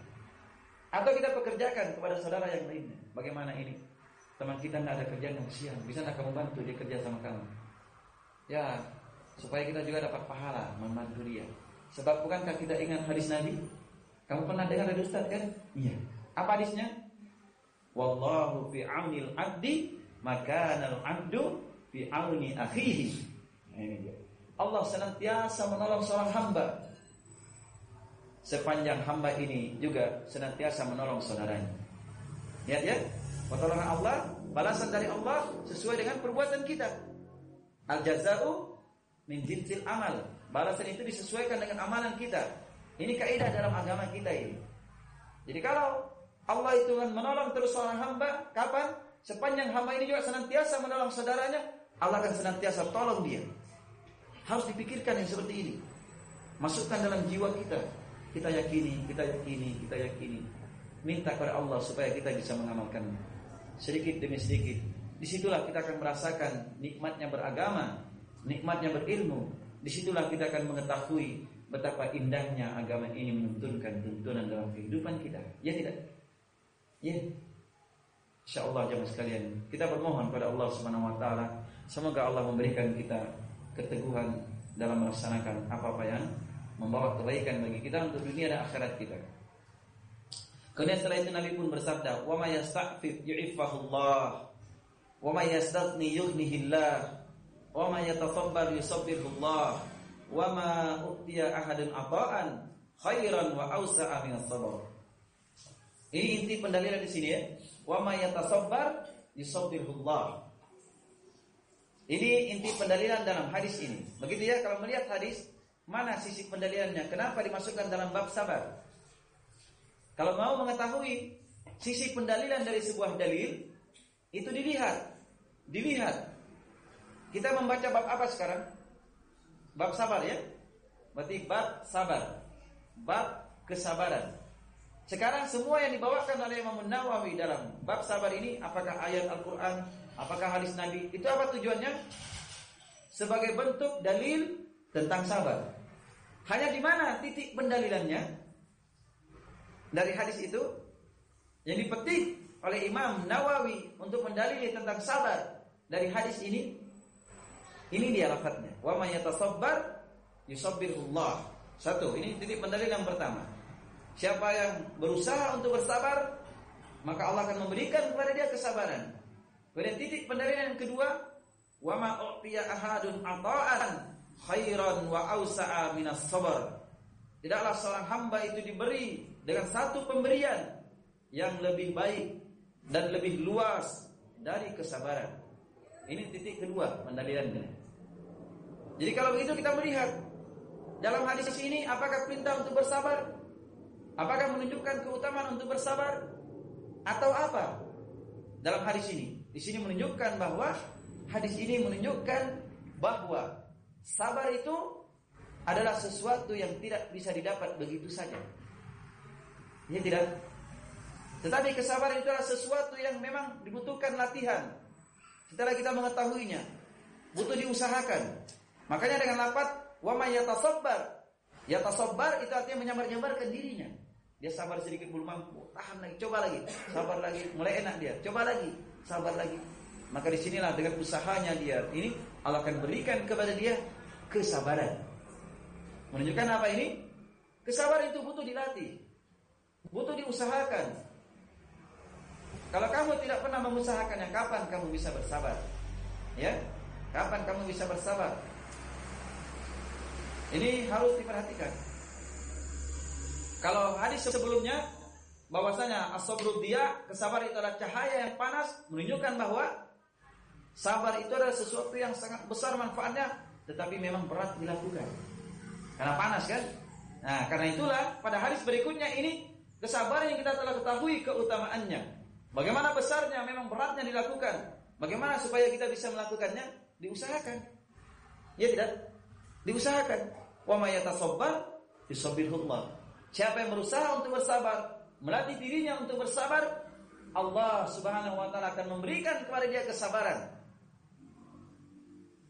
Atau kita pekerjakan kepada saudara yang lainnya. Bagaimana ini? Teman kita tidak ada kerjaan yang siang, bisa tidak kamu bantu dia kerja sama kamu? Ya, supaya kita juga dapat pahala membantu dia. Sebab bukankah kita ingat hadis Nabi? Kamu pernah dengar dari Ustaz kan? Iya. Apa hadisnya? Wallahu fi aunil abdi maka al abdu fi auni akhihi. Nah, ini dia. Allah senantiasa menolong seorang hamba sepanjang hamba ini juga senantiasa menolong saudaranya. Lihat ya, Pertolongan Allah, balasan dari Allah sesuai dengan perbuatan kita. Al jazau min jinsil amal. Balasan itu disesuaikan dengan amalan kita. Ini kaidah dalam agama kita ini. Jadi kalau Allah itu kan menolong terus seorang hamba, kapan? Sepanjang hamba ini juga senantiasa menolong saudaranya, Allah akan senantiasa tolong dia. Harus dipikirkan yang seperti ini. Masukkan dalam jiwa kita. Kita yakini, kita yakini, kita yakini. Minta kepada Allah supaya kita bisa mengamalkannya sedikit demi sedikit. Di situlah kita akan merasakan nikmatnya beragama, nikmatnya berilmu. Di situlah kita akan mengetahui betapa indahnya agama ini menuntunkan tuntunan dalam kehidupan kita. Ya tidak? Ya. Insya Allah jemaah sekalian, kita bermohon pada Allah Subhanahu Wa Taala, semoga Allah memberikan kita keteguhan dalam melaksanakan apa-apa yang membawa kebaikan bagi kita untuk dunia dan akhirat kita. Kemudian setelah itu Nabi pun bersabda, "Wa may yasta'fif yu'iffahullah, wa may yastaghni yughnihillah, wa may yatasabbar yusabbirullah, wa ma utiya ahadun ata'an khairan wa awsa'a min sabr." Ini inti pendalilan di sini ya. Wa may yatasabbar yusabbirullah. Ini inti pendalilan dalam hadis ini. Begitu ya kalau melihat hadis, mana sisi pendalilannya? Kenapa dimasukkan dalam bab sabar? Kalau mau mengetahui sisi pendalilan dari sebuah dalil, itu dilihat. Dilihat. Kita membaca bab apa sekarang? Bab sabar ya? Berarti bab sabar. Bab kesabaran. Sekarang semua yang dibawakan oleh Imam Nawawi dalam bab sabar ini apakah ayat Al-Qur'an, apakah hadis Nabi? Itu apa tujuannya? Sebagai bentuk dalil tentang sabar. Hanya di mana titik pendalilannya? dari hadis itu yang dipetik oleh Imam Nawawi untuk mendalili tentang sabar dari hadis ini ini dia lafadznya wa may yatasabbar yusabbirullah satu ini titik pendalil yang pertama siapa yang berusaha untuk bersabar maka Allah akan memberikan kepada dia kesabaran kemudian titik pendalilan yang kedua wa ma u'tiya ahadun ata'an khairan wa awsa'a minas sabr Tidaklah seorang hamba itu diberi dengan satu pemberian yang lebih baik dan lebih luas dari kesabaran. Ini titik kedua pendalilannya. Jadi kalau begitu kita melihat dalam hadis ini apakah perintah untuk bersabar? Apakah menunjukkan keutamaan untuk bersabar atau apa? Dalam hadis ini, di sini menunjukkan bahwa hadis ini menunjukkan bahwa sabar itu adalah sesuatu yang tidak bisa didapat begitu saja. Ini tidak. Tetapi kesabaran itu adalah sesuatu yang memang dibutuhkan latihan. Setelah kita mengetahuinya, butuh diusahakan. Makanya dengan lapat wa may yatasabbar. Yatasabbar itu artinya menyambar-nyambarkan dirinya. Dia sabar sedikit belum mampu, tahan lagi, coba lagi, sabar lagi, mulai enak dia, coba lagi, sabar lagi. Maka di sinilah dengan usahanya dia ini Allah akan berikan kepada dia kesabaran. Menunjukkan apa ini? Kesabaran itu butuh dilatih, butuh diusahakan. Kalau kamu tidak pernah mengusahakannya, kapan kamu bisa bersabar? Ya, kapan kamu bisa bersabar? Ini harus diperhatikan. Kalau hadis sebelumnya bahwasanya as-sabru dia kesabaran itu adalah cahaya yang panas menunjukkan bahwa sabar itu adalah sesuatu yang sangat besar manfaatnya tetapi memang berat dilakukan. Karena panas kan? Nah, karena itulah pada hadis berikutnya ini kesabaran yang kita telah ketahui keutamaannya. Bagaimana besarnya memang beratnya dilakukan. Bagaimana supaya kita bisa melakukannya? Diusahakan. Ya tidak? Diusahakan. Wa may yatasabbar. Siapa yang berusaha untuk bersabar, melatih dirinya untuk bersabar, Allah Subhanahu wa taala akan memberikan kepada dia kesabaran.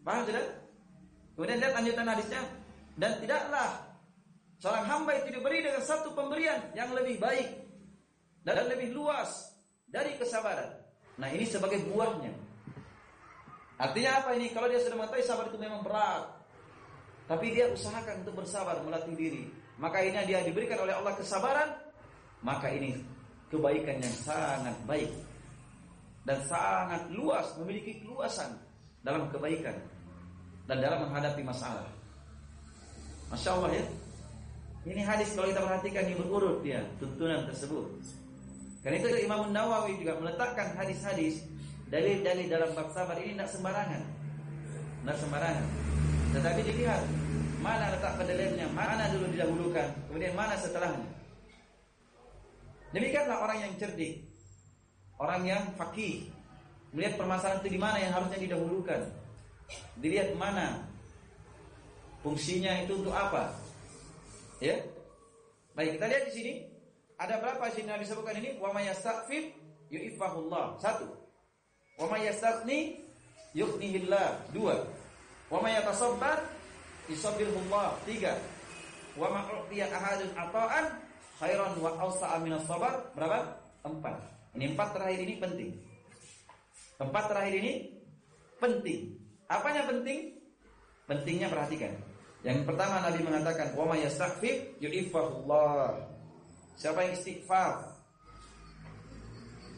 Paham tidak? Kemudian lihat lanjutan hadisnya dan tidaklah seorang hamba itu diberi dengan satu pemberian yang lebih baik dan lebih luas dari kesabaran. Nah, ini sebagai buahnya. Artinya apa ini? Kalau dia sudah mengetahui sabar itu memang berat, tapi dia usahakan untuk bersabar melatih diri. Maka ini dia diberikan oleh Allah kesabaran. Maka ini kebaikan yang sangat baik dan sangat luas, memiliki keluasan dalam kebaikan dan dalam menghadapi masalah. Masya Allah ya. Ini hadis kalau kita perhatikan ini berurut dia tuntunan tersebut. Karena itu Imam Nawawi juga meletakkan hadis-hadis dalil-dalil dalam bab sabar ini tidak sembarangan. Tidak sembarangan. Tetapi dilihat mana letak pendalilannya, mana dulu didahulukan, kemudian mana setelahnya. Demikianlah orang yang cerdik, orang yang fakih, melihat permasalahan itu di mana yang harusnya didahulukan. Dilihat mana fungsinya itu untuk apa. Ya. Baik, kita lihat di sini ada berapa sini yang disebutkan ini? Wa may yu'ifahullah. Satu. Wa may yuqnihillah. Dua. Wa may yatasabbar. Tiga. Wa ma ahadun ata'an khairan wa awsa'a minas sabar. Berapa? Empat. Ini empat terakhir ini penting. Empat terakhir ini penting. Apanya penting? Pentingnya perhatikan. Yang pertama Nabi mengatakan wa may yastaghfir yu'ifahullah. Siapa yang istighfar?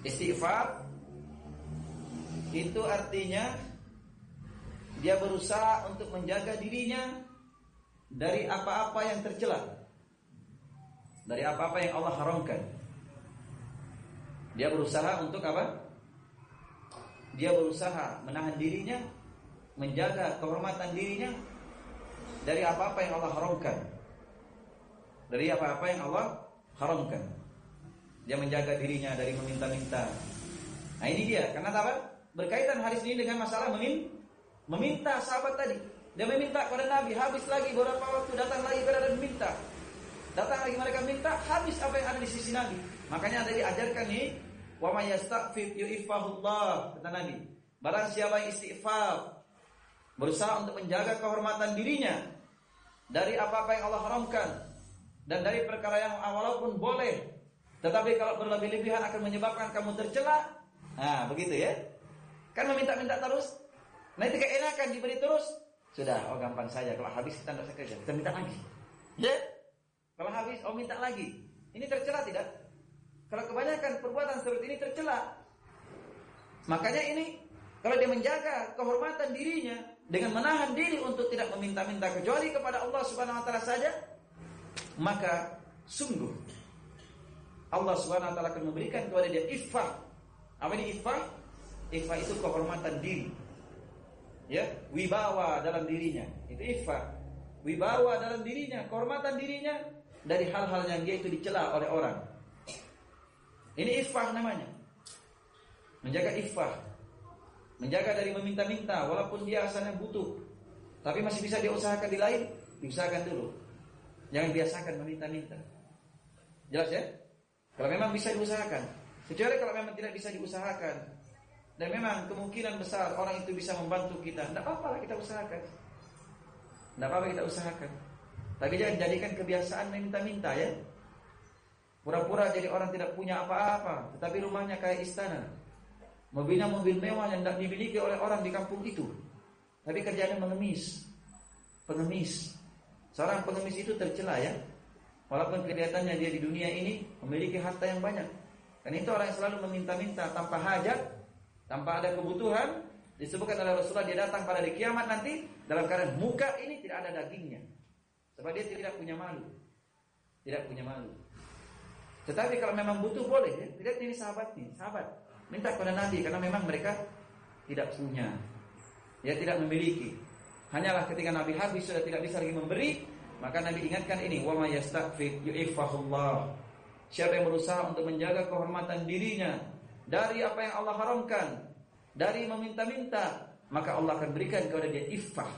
Istighfar itu artinya dia berusaha untuk menjaga dirinya dari apa-apa yang tercela. Dari apa-apa yang Allah haramkan. Dia berusaha untuk apa? Dia berusaha menahan dirinya, menjaga kehormatan dirinya dari apa-apa yang Allah haramkan. Dari apa-apa yang Allah haramkan. Dia menjaga dirinya dari meminta-minta. Nah ini dia, karena apa? Berkaitan hadis ini dengan masalah meminta sahabat tadi. Dia meminta kepada Nabi, habis lagi beberapa waktu datang lagi kepada dan minta. Datang lagi mereka minta, habis apa yang ada di sisi Nabi. Makanya ada diajarkan nih, wa may yastaghfir yu'ifahullah kata Nabi. Barang siapa yang istighfar, berusaha untuk menjaga kehormatan dirinya dari apa-apa yang Allah haramkan dan dari perkara yang walaupun boleh, tetapi kalau berlebih-lebihan akan menyebabkan kamu tercela. Nah, begitu ya. Kan meminta-minta terus, Nanti keenakan diberi terus. Sudah, oh gampang saja. Kalau habis kita tidak usah kerja, kita minta lagi. Ya? Kalau habis, oh minta lagi. Ini tercela tidak? Kalau kebanyakan perbuatan seperti ini tercela. Makanya ini kalau dia menjaga kehormatan dirinya dengan menahan diri untuk tidak meminta-minta kecuali kepada Allah Subhanahu wa taala saja, maka sungguh Allah Subhanahu wa taala akan memberikan kepada dia iffah. Apa ini iffah? Iffah itu kehormatan diri ya, wibawa dalam dirinya. Itu iffah. Wibawa dalam dirinya, kehormatan dirinya dari hal-hal yang dia itu dicela oleh orang. Ini iffah namanya. Menjaga iffah. Menjaga dari meminta-minta walaupun dia asalnya butuh. Tapi masih bisa diusahakan di lain, diusahakan dulu. Jangan biasakan meminta-minta. Jelas ya? Kalau memang bisa diusahakan. Kecuali kalau memang tidak bisa diusahakan. Dan memang kemungkinan besar orang itu bisa membantu kita. Tidak apa-apa kita usahakan. Tidak apa-apa kita usahakan. Tapi jangan jadikan kebiasaan meminta-minta ya. Pura-pura jadi orang tidak punya apa-apa, tetapi rumahnya kayak istana. Mobilnya mobil mewah yang tidak dimiliki oleh orang di kampung itu. Tapi kerjanya mengemis. Pengemis. Seorang pengemis itu tercela ya. Walaupun kelihatannya dia di dunia ini memiliki harta yang banyak. Dan itu orang yang selalu meminta-minta tanpa hajat, tanpa ada kebutuhan. Disebutkan oleh Rasulullah dia datang pada hari kiamat nanti dalam keadaan muka ini tidak ada dagingnya. Sebab dia tidak punya malu. Tidak punya malu. Tetapi kalau memang butuh boleh ya. Tidak ini sahabat nih, sahabat. Minta kepada Nabi karena memang mereka tidak punya. Ya tidak memiliki. Hanyalah ketika Nabi habis sudah tidak bisa lagi memberi, maka Nabi ingatkan ini, wa may yastaqfi yu'ifahullah. Siapa yang berusaha untuk menjaga kehormatan dirinya dari apa yang Allah haramkan, dari meminta-minta, maka Allah akan berikan kepada dia iffah.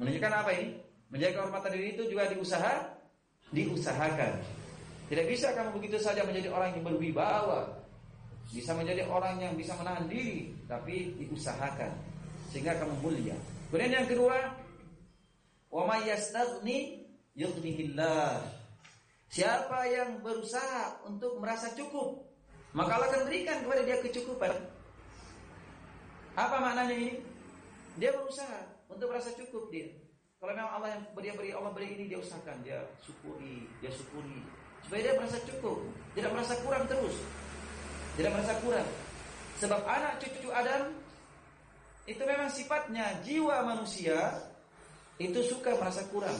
Menunjukkan apa ini? Menjaga kehormatan diri itu juga diusaha, diusahakan. Tidak bisa kamu begitu saja menjadi orang yang berwibawa. Bisa menjadi orang yang bisa menahan diri, tapi diusahakan sehingga kamu mulia. Kemudian yang kedua, wa may yastaghni. Siapa yang berusaha untuk merasa cukup, maka Allah akan berikan kepada dia kecukupan. Apa maknanya ini? Dia berusaha untuk merasa cukup dia. Kalau memang Allah yang beri beri Allah beri ini dia usahakan, dia syukuri, dia syukuri supaya dia merasa cukup, tidak merasa kurang terus. Tidak merasa kurang. Sebab anak cucu Adam itu memang sifatnya jiwa manusia itu suka merasa kurang.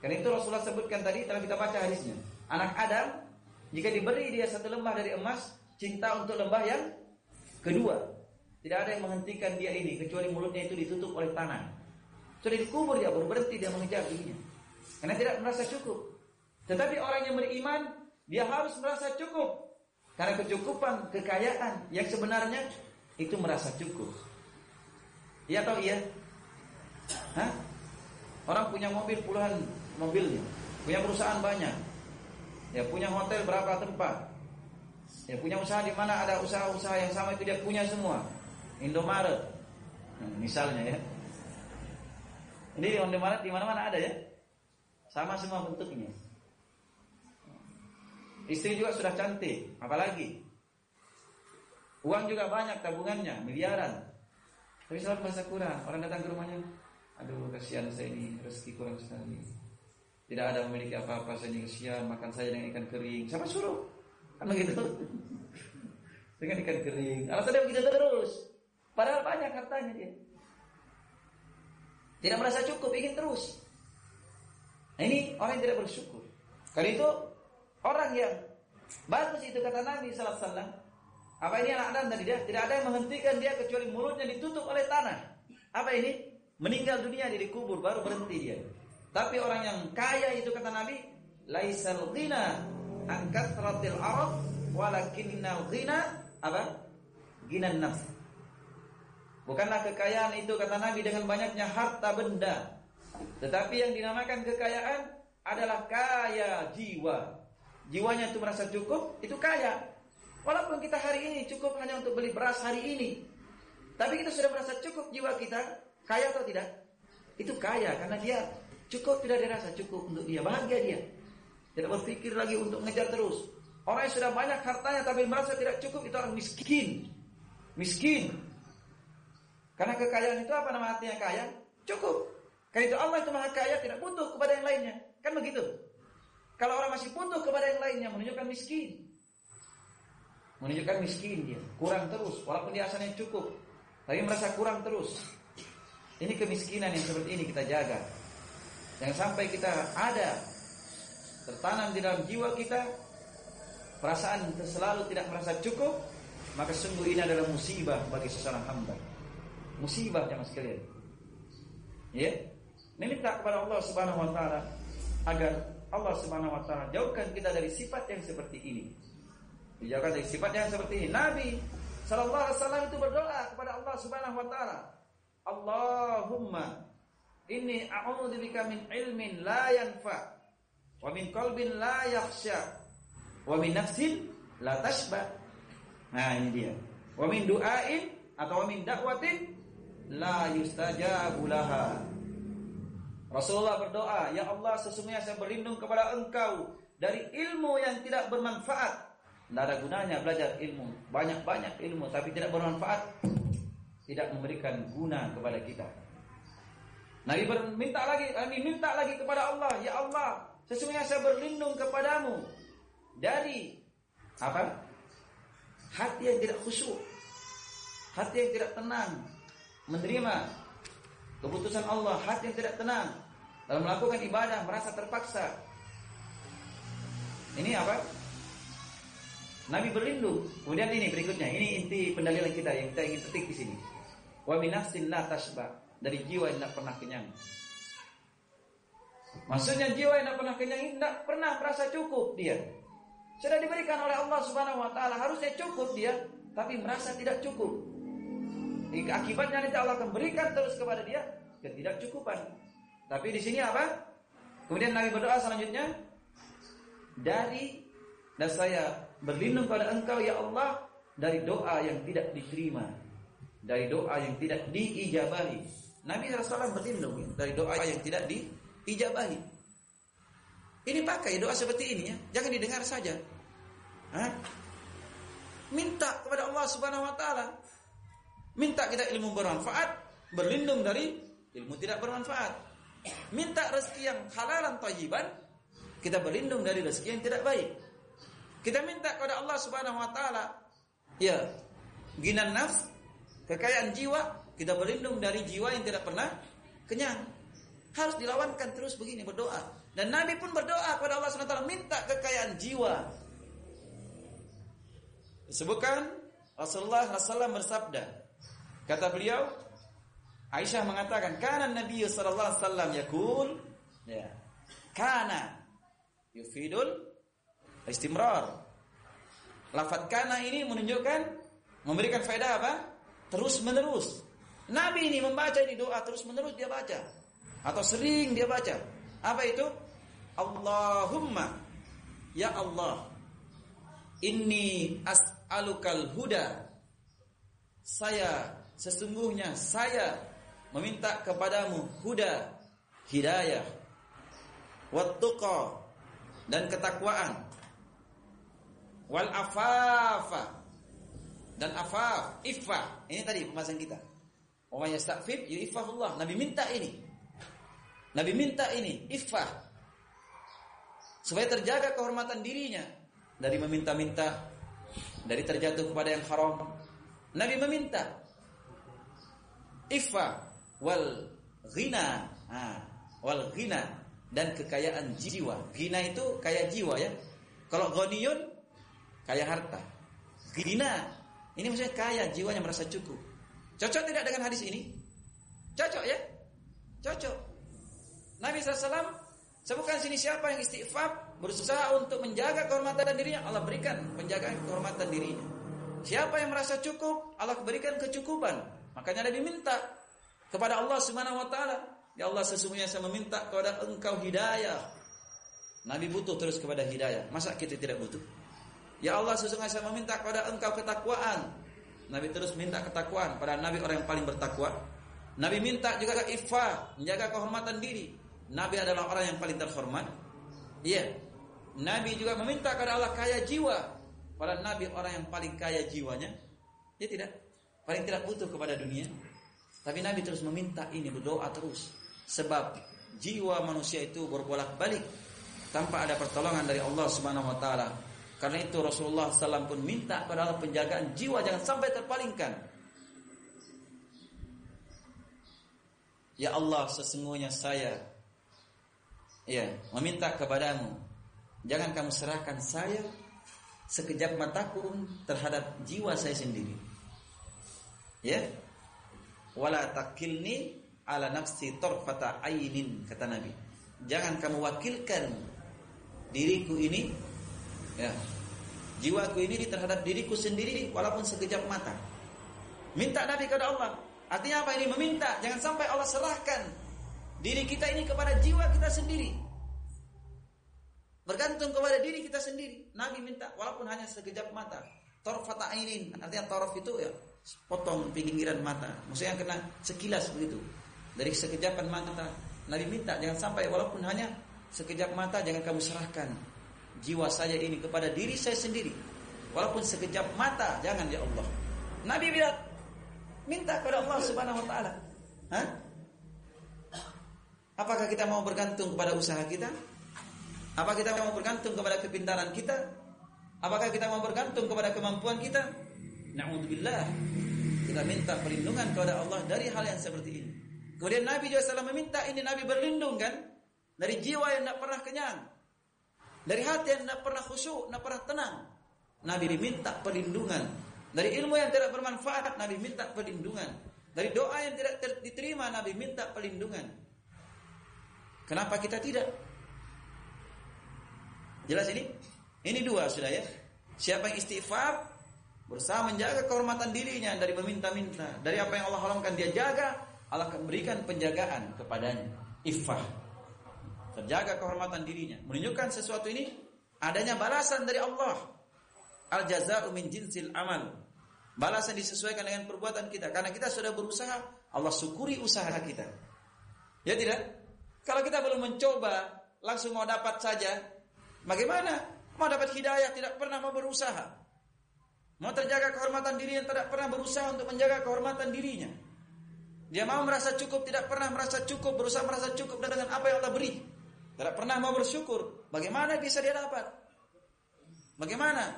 Karena itu Rasulullah sebutkan tadi telah kita baca hadisnya. Anak Adam jika diberi dia satu lembah dari emas, cinta untuk lembah yang kedua. Tidak ada yang menghentikan dia ini kecuali mulutnya itu ditutup oleh tanah. Sudah dikubur dia berhenti dia mengejar dirinya. Karena tidak merasa cukup. Tetapi orang yang beriman dia harus merasa cukup. Karena kecukupan, kekayaan yang sebenarnya itu merasa cukup. Iya atau iya? Hah? Orang punya mobil puluhan mobilnya, punya perusahaan banyak, ya punya hotel berapa tempat, ya punya usaha di mana ada usaha-usaha yang sama itu dia punya semua. Indomaret, nah, misalnya ya. Ini di Indomaret di mana-mana ada ya, sama semua bentuknya. Istri juga sudah cantik, apalagi uang juga banyak tabungannya, miliaran. Tapi selalu merasa kurang. Orang datang ke rumahnya, aduh kasihan saya ini rezeki kurang sekali. Tidak ada memiliki apa-apa saya ini kasihan makan saja dengan ikan kering. Siapa suruh? Kan begitu. [laughs] dengan ikan kering. Alasannya begitu terus. Padahal banyak hartanya dia. Tidak merasa cukup, ingin terus. Nah, ini orang yang tidak bersyukur. Karena itu orang yang bagus itu kata Nabi Alaihi Wasallam. Apa ini anak Adam tadi? Tidak ada yang menghentikan dia kecuali mulutnya ditutup oleh tanah. Apa ini? Meninggal dunia dia dikubur baru berhenti dia. Tapi orang yang kaya itu kata Nabi, laisal ghina an kathratil arab walakinnal ghina apa? Ginan nafs. Bukanlah kekayaan itu kata Nabi dengan banyaknya harta benda. Tetapi yang dinamakan kekayaan adalah kaya jiwa. Jiwanya itu merasa cukup, itu kaya. Walaupun kita hari ini cukup hanya untuk beli beras hari ini. Tapi kita sudah merasa cukup jiwa kita, kaya atau tidak? Itu kaya karena dia cukup tidak dirasa cukup untuk dia, bahagia dia. Tidak berpikir lagi untuk mengejar terus. Orang yang sudah banyak hartanya tapi merasa tidak cukup itu orang miskin. Miskin. Karena kekayaan itu apa nama artinya kaya? Cukup. Karena itu Allah itu maha kaya tidak butuh kepada yang lainnya. Kan begitu. Kalau orang masih butuh kepada yang lainnya menunjukkan miskin. Menunjukkan miskin dia, kurang terus walaupun dia asalnya cukup, tapi merasa kurang terus. Ini kemiskinan yang seperti ini kita jaga. Jangan sampai kita ada tertanam di dalam jiwa kita perasaan selalu tidak merasa cukup, maka sungguh ini adalah musibah bagi seseorang hamba. Musibah jemaah sekalian. Ya. Meminta kepada Allah Subhanahu wa taala agar Allah Subhanahu wa taala jauhkan kita dari sifat yang seperti ini. Dijauhkan dari sifat yang seperti ini. Nabi sallallahu alaihi wasallam itu berdoa kepada Allah Subhanahu wa taala. Allahumma inni a'udzubika min ilmin la yanfa wa min qalbin la yakhsha wa min nafsin la tashba. Nah, ini dia. Wa min du'ain atau wa min da'watin la yustajabu laha. Rasulullah berdoa, "Ya Allah, sesungguhnya saya berlindung kepada Engkau dari ilmu yang tidak bermanfaat." Tidak ada gunanya belajar ilmu, banyak-banyak ilmu tapi tidak bermanfaat, tidak memberikan guna kepada kita. Nabi berminta lagi, Nabi minta lagi kepada Allah, "Ya Allah, sesungguhnya saya berlindung kepadamu dari apa? Hati yang tidak khusyuk, hati yang tidak tenang, menerima keputusan Allah, hati yang tidak tenang dalam melakukan ibadah merasa terpaksa. Ini apa? Nabi berlindung. Kemudian ini berikutnya, ini inti pendalilan kita yang kita ingin petik di sini. Wa minafsin la tashba dari jiwa yang tidak pernah kenyang. Maksudnya jiwa yang tidak pernah kenyang tidak pernah merasa cukup dia. Sudah diberikan oleh Allah Subhanahu wa taala, harusnya cukup dia, tapi merasa tidak cukup. Akibatnya nanti Allah akan berikan terus kepada dia ketidakcukupan. Tapi di sini apa? Kemudian Nabi berdoa selanjutnya dari dan saya berlindung pada Engkau ya Allah dari doa yang tidak diterima, dari doa yang tidak diijabahi. Nabi SAW berlindung dari doa yang tidak diijabahi. Ini pakai doa seperti ini ya. Jangan didengar saja. Hah? Minta kepada Allah Subhanahu wa taala. Minta kita ilmu bermanfaat, berlindung dari ilmu tidak bermanfaat. Minta rezeki yang halalan tayyiban, kita berlindung dari rezeki yang tidak baik. Kita minta kepada Allah Subhanahu wa taala ya, ginan nafs, kekayaan jiwa, kita berlindung dari jiwa yang tidak pernah kenyang. Harus dilawankan terus begini berdoa. Dan Nabi pun berdoa kepada Allah SWT minta kekayaan jiwa. Disebutkan Rasulullah SAW bersabda. Kata beliau, Aisyah mengatakan, "Kana Nabi sallallahu alaihi wasallam yaqul, ya. Kana yufidul istimrar. Lafaz kana ini menunjukkan memberikan faedah apa? Terus menerus. Nabi ini membaca ini doa terus menerus dia baca atau sering dia baca. Apa itu? Allahumma ya Allah inni as'alukal huda. Saya sesungguhnya saya meminta kepadamu huda, hidayah, wattuqa dan ketakwaan. Wal afafa dan afaf, iffah. Ini tadi pembahasan kita. Wa yastafif yu'iffahullah. Nabi minta ini. Nabi minta ini, iffah. Supaya terjaga kehormatan dirinya dari meminta-minta, dari terjatuh kepada yang haram. Nabi meminta iffah wal ghina, ha, wal ghina dan kekayaan jiwa. Ghina itu kaya jiwa ya. Kalau ghaniyun kaya harta. Ghina ini maksudnya kaya jiwanya merasa cukup. Cocok tidak dengan hadis ini? Cocok ya? Cocok. Nabi SAW sebutkan sini siapa yang istighfar berusaha untuk menjaga kehormatan dirinya Allah berikan penjagaan kehormatan dirinya. Siapa yang merasa cukup Allah berikan kecukupan. Makanya Nabi minta kepada Allah Subhanahu wa taala, "Ya Allah, sesungguhnya saya meminta kepada Engkau hidayah." Nabi butuh terus kepada hidayah. Masa kita tidak butuh? Ya Allah, sesungguhnya saya meminta kepada Engkau ketakwaan. Nabi terus minta ketakwaan pada Nabi orang yang paling bertakwa. Nabi minta juga ke iffah, menjaga kehormatan diri. Nabi adalah orang yang paling terhormat. Iya. Nabi juga meminta kepada Allah kaya jiwa. Pada Nabi orang yang paling kaya jiwanya. Dia tidak. Paling tidak butuh kepada dunia. Tapi Nabi terus meminta ini, berdoa terus. Sebab jiwa manusia itu berbolak-balik tanpa ada pertolongan dari Allah Subhanahu wa taala. Karena itu Rasulullah SAW pun minta kepada Allah penjagaan jiwa jangan sampai terpalingkan. Ya Allah, sesungguhnya saya ya, meminta kepadamu jangan kamu serahkan saya sekejap mataku terhadap jiwa saya sendiri. Ya. wala takilni ala nafsi tarfata ainin kata Nabi. Jangan kamu wakilkan diriku ini ya. Jiwaku ini terhadap diriku sendiri walaupun sekejap mata. Minta Nabi kepada Allah. Artinya apa ini? Meminta. Jangan sampai Allah serahkan diri kita ini kepada jiwa kita sendiri. Bergantung kepada diri kita sendiri. Nabi minta walaupun hanya sekejap mata. Torfata ainin. Artinya torof itu ya potong pinggiran mata. Maksudnya yang kena sekilas begitu. Dari sekejapan mata. Nabi minta jangan sampai walaupun hanya sekejap mata jangan kamu serahkan jiwa saya ini kepada diri saya sendiri. Walaupun sekejap mata, jangan ya Allah. Nabi bilang, minta kepada Allah Subhanahu wa taala. Apakah kita mau bergantung kepada usaha kita? Apakah kita mau bergantung kepada kepintaran kita? Apakah kita mau bergantung kepada kemampuan kita? Na'udzubillah. Kita minta perlindungan kepada Allah dari hal yang seperti ini. Kemudian Nabi SAW meminta ini Nabi berlindung kan dari jiwa yang tidak pernah kenyang, dari hati yang tidak pernah khusyuk, tidak pernah tenang. Nabi diminta perlindungan. Dari ilmu yang tidak bermanfaat, Nabi minta perlindungan. Dari doa yang tidak diterima, Nabi minta perlindungan. Kenapa kita tidak? Jelas ini? Ini dua sudah ya. Siapa yang istighfar berusaha menjaga kehormatan dirinya dari meminta-minta, dari apa yang Allah haramkan dia jaga, Allah akan berikan penjagaan kepadanya. Iffah terjaga kehormatan dirinya. Menunjukkan sesuatu ini adanya balasan dari Allah. Al jazaa'u min jinsil amal. Balasan disesuaikan dengan perbuatan kita. Karena kita sudah berusaha, Allah syukuri usaha kita. Ya tidak? Kalau kita belum mencoba, langsung mau dapat saja, bagaimana? Mau dapat hidayah, tidak pernah mau berusaha. Mau terjaga kehormatan diri yang tidak pernah berusaha untuk menjaga kehormatan dirinya. Dia mau merasa cukup, tidak pernah merasa cukup, berusaha merasa cukup dengan apa yang Allah beri. Tidak pernah mau bersyukur. Bagaimana bisa dia dapat? Bagaimana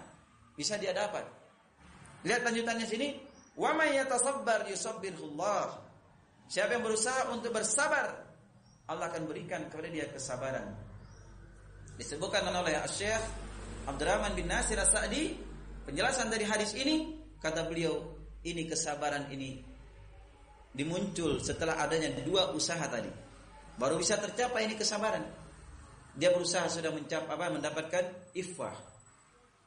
bisa dia dapat? Lihat lanjutannya sini. Wa may yatasabbar yusabbirullah. Siapa yang berusaha untuk bersabar, Allah akan berikan kepada dia kesabaran. Disebutkan oleh Syekh Abdurrahman bin Nasir As-Sa'di, penjelasan dari hadis ini, kata beliau, ini kesabaran ini dimuncul setelah adanya dua usaha tadi. Baru bisa tercapai ini kesabaran. Dia berusaha sudah mencap apa mendapatkan ifah.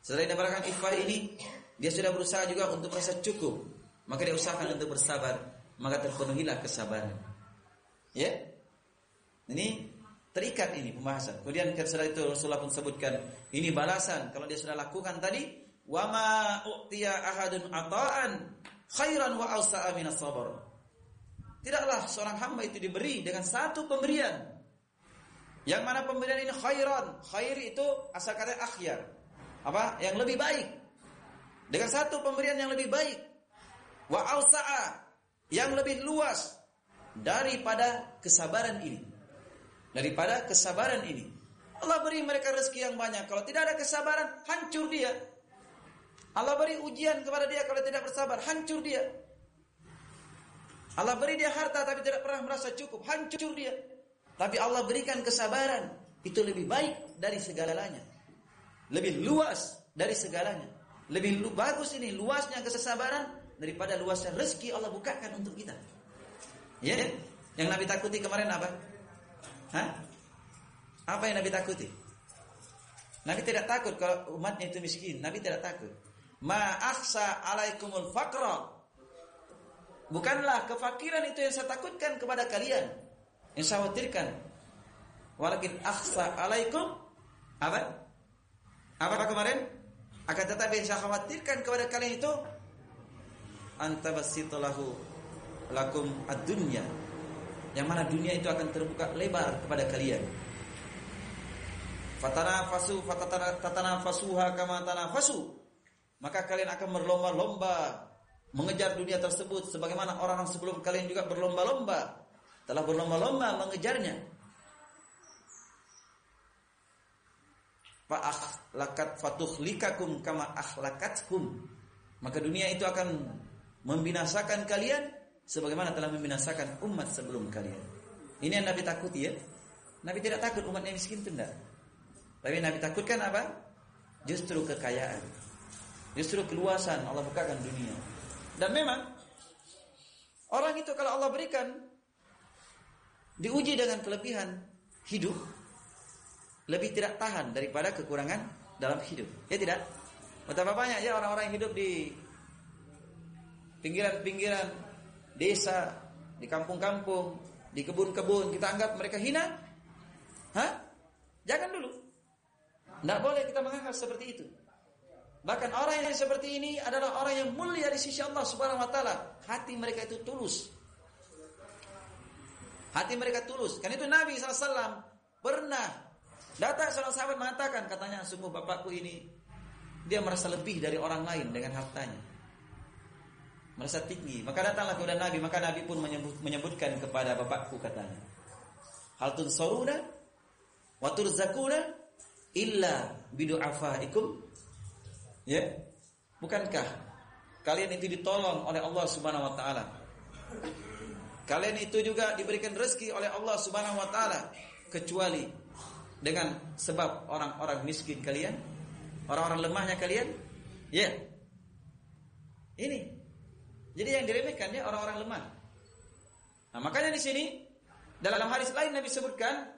Setelah mendapatkan ifah ini, dia sudah berusaha juga untuk merasa cukup. Maka dia usahakan untuk bersabar, maka terpenuhilah kesabaran. Ya. Ini terikat ini pembahasan. Kemudian setelah itu Rasulullah pun sebutkan ini balasan kalau dia sudah lakukan tadi wa ma u'tiya ahadun ata'an khairan wa awsa'a minas sabr. Tidaklah seorang hamba itu diberi dengan satu pemberian yang mana pemberian ini khairan. Khair itu asal kata akhyar. Apa? Yang lebih baik. Dengan satu pemberian yang lebih baik. Wa ausa'a. Yang lebih luas. Daripada kesabaran ini. Daripada kesabaran ini. Allah beri mereka rezeki yang banyak. Kalau tidak ada kesabaran, hancur dia. Allah beri ujian kepada dia kalau tidak bersabar, hancur dia. Allah beri dia harta tapi tidak pernah merasa cukup, hancur dia. Tapi Allah berikan kesabaran. Itu lebih baik dari segalanya. Lebih luas dari segalanya. Lebih bagus ini luasnya kesabaran daripada luasnya rezeki Allah bukakan untuk kita. Ya, yang Nabi takuti kemarin apa? Hah? Apa yang Nabi takuti? Nabi tidak takut kalau umatnya itu miskin. Nabi tidak takut. Ma akhsa alaikumul faqra. Bukanlah kefakiran itu yang saya takutkan kepada kalian. Yang saya khawatirkan. Walakin akhsa alaikum apa? Apa kemarin? Akan tetapi yang saya khawatirkan kepada kalian itu antabasitulahu lakum ad-dunya. Yang mana dunia itu akan terbuka lebar kepada kalian. Fatanafasu fatatana kama tanafasu. Maka kalian akan berlomba-lomba mengejar dunia tersebut sebagaimana orang-orang sebelum kalian juga berlomba-lomba telah berlomba-lomba mengejarnya. Akhlakat kama akhlakathum. Maka dunia itu akan membinasakan kalian sebagaimana telah membinasakan umat sebelum kalian. Ini yang Nabi takuti ya. Nabi tidak takut umatnya miskin enggak. Tapi Nabi takutkan apa? Justru kekayaan. Justru keluasan Allah bukakan dunia. Dan memang Orang itu kalau Allah berikan diuji dengan kelebihan hidup lebih tidak tahan daripada kekurangan dalam hidup. Ya tidak? Betapa banyak ya orang-orang yang hidup di pinggiran-pinggiran desa, di kampung-kampung, di kebun-kebun, kita anggap mereka hina? Hah? Jangan dulu. Tidak boleh kita menganggap seperti itu. Bahkan orang yang seperti ini adalah orang yang mulia di sisi Allah Subhanahu wa taala. Hati mereka itu tulus. Hati mereka tulus. Kan itu Nabi SAW pernah datang seorang sahabat mengatakan katanya sungguh bapakku ini dia merasa lebih dari orang lain dengan hartanya. Merasa tinggi. Maka datanglah kepada Nabi, maka Nabi pun menyebut, menyebutkan kepada bapakku katanya. Hal tunsoruna wa turzakuna illa bidu'afaikum. Ya. Bukankah kalian itu ditolong oleh Allah Subhanahu wa taala? Kalian itu juga diberikan rezeki oleh Allah Subhanahu wa taala kecuali dengan sebab orang-orang miskin kalian, orang-orang lemahnya kalian. Ya. Ini. Jadi yang diremehkan ya orang-orang lemah. Nah, makanya di sini dalam hadis lain Nabi sebutkan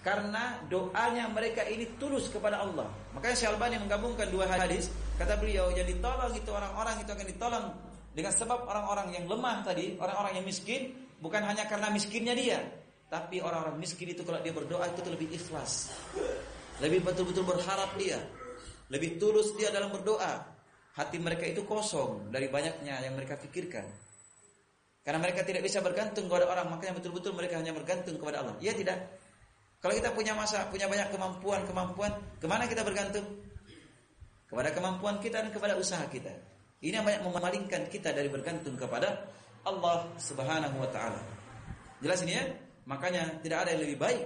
karena doanya mereka ini tulus kepada Allah. Makanya Syalbani menggabungkan dua hadis. Kata beliau, yang ditolong itu orang-orang itu akan ditolong dengan sebab orang-orang yang lemah tadi, orang-orang yang miskin, bukan hanya karena miskinnya dia, tapi orang-orang miskin itu kalau dia berdoa itu lebih ikhlas. Lebih betul-betul berharap dia. Lebih tulus dia dalam berdoa. Hati mereka itu kosong dari banyaknya yang mereka pikirkan. Karena mereka tidak bisa bergantung kepada orang, makanya betul-betul mereka hanya bergantung kepada Allah. Iya tidak? Kalau kita punya masa, punya banyak kemampuan-kemampuan, ke mana kita bergantung? Kepada kemampuan kita dan kepada usaha kita. Ini yang banyak memalingkan kita dari bergantung kepada Allah Subhanahu wa taala. Jelas ini ya? Makanya tidak ada yang lebih baik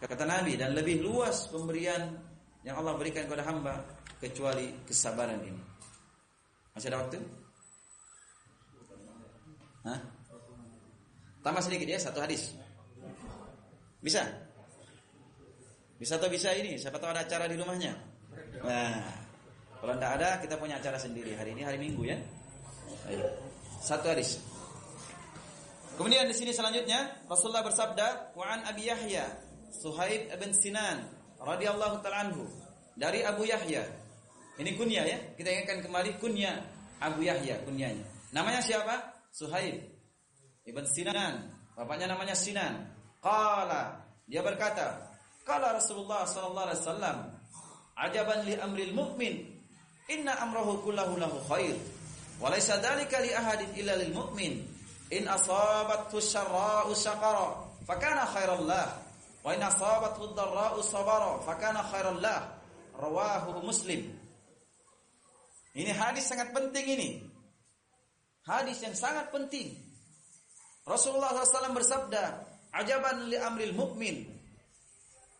kata Nabi dan lebih luas pemberian yang Allah berikan kepada hamba kecuali kesabaran ini. Masih ada waktu? Hah? Tambah sedikit ya satu hadis. Bisa? Bisa atau bisa ini? Siapa tahu ada acara di rumahnya? Nah, kalau tidak ada, kita punya acara sendiri. Hari ini hari Minggu ya. Ayo. Satu hadis. Kemudian di sini selanjutnya Rasulullah bersabda, "Wa Abi Yahya, Suhaib bin Sinan radhiyallahu ta'ala anhu." Dari Abu Yahya. Ini kunyah ya. Kita ingatkan kembali kunyah Abu Yahya kunyahnya. Namanya siapa? Suhaib ibn Sinan. Bapaknya namanya Sinan. Qala, dia berkata, Kala Rasulullah sallallahu alaihi wasallam, "Ajaban li amril mu'min, inna amrahu kullahu lahu khair, wa laysa dhalika li ahadin illa lil mu'min. In asabathu syarra'u syakara, fakana khairan lah, wa in asabathu dharra'u sabara, fakana khairan lah." Rawahu Muslim. Ini hadis sangat penting ini. Hadis yang sangat penting. Rasulullah SAW bersabda, "Ajaban li amril mu'min,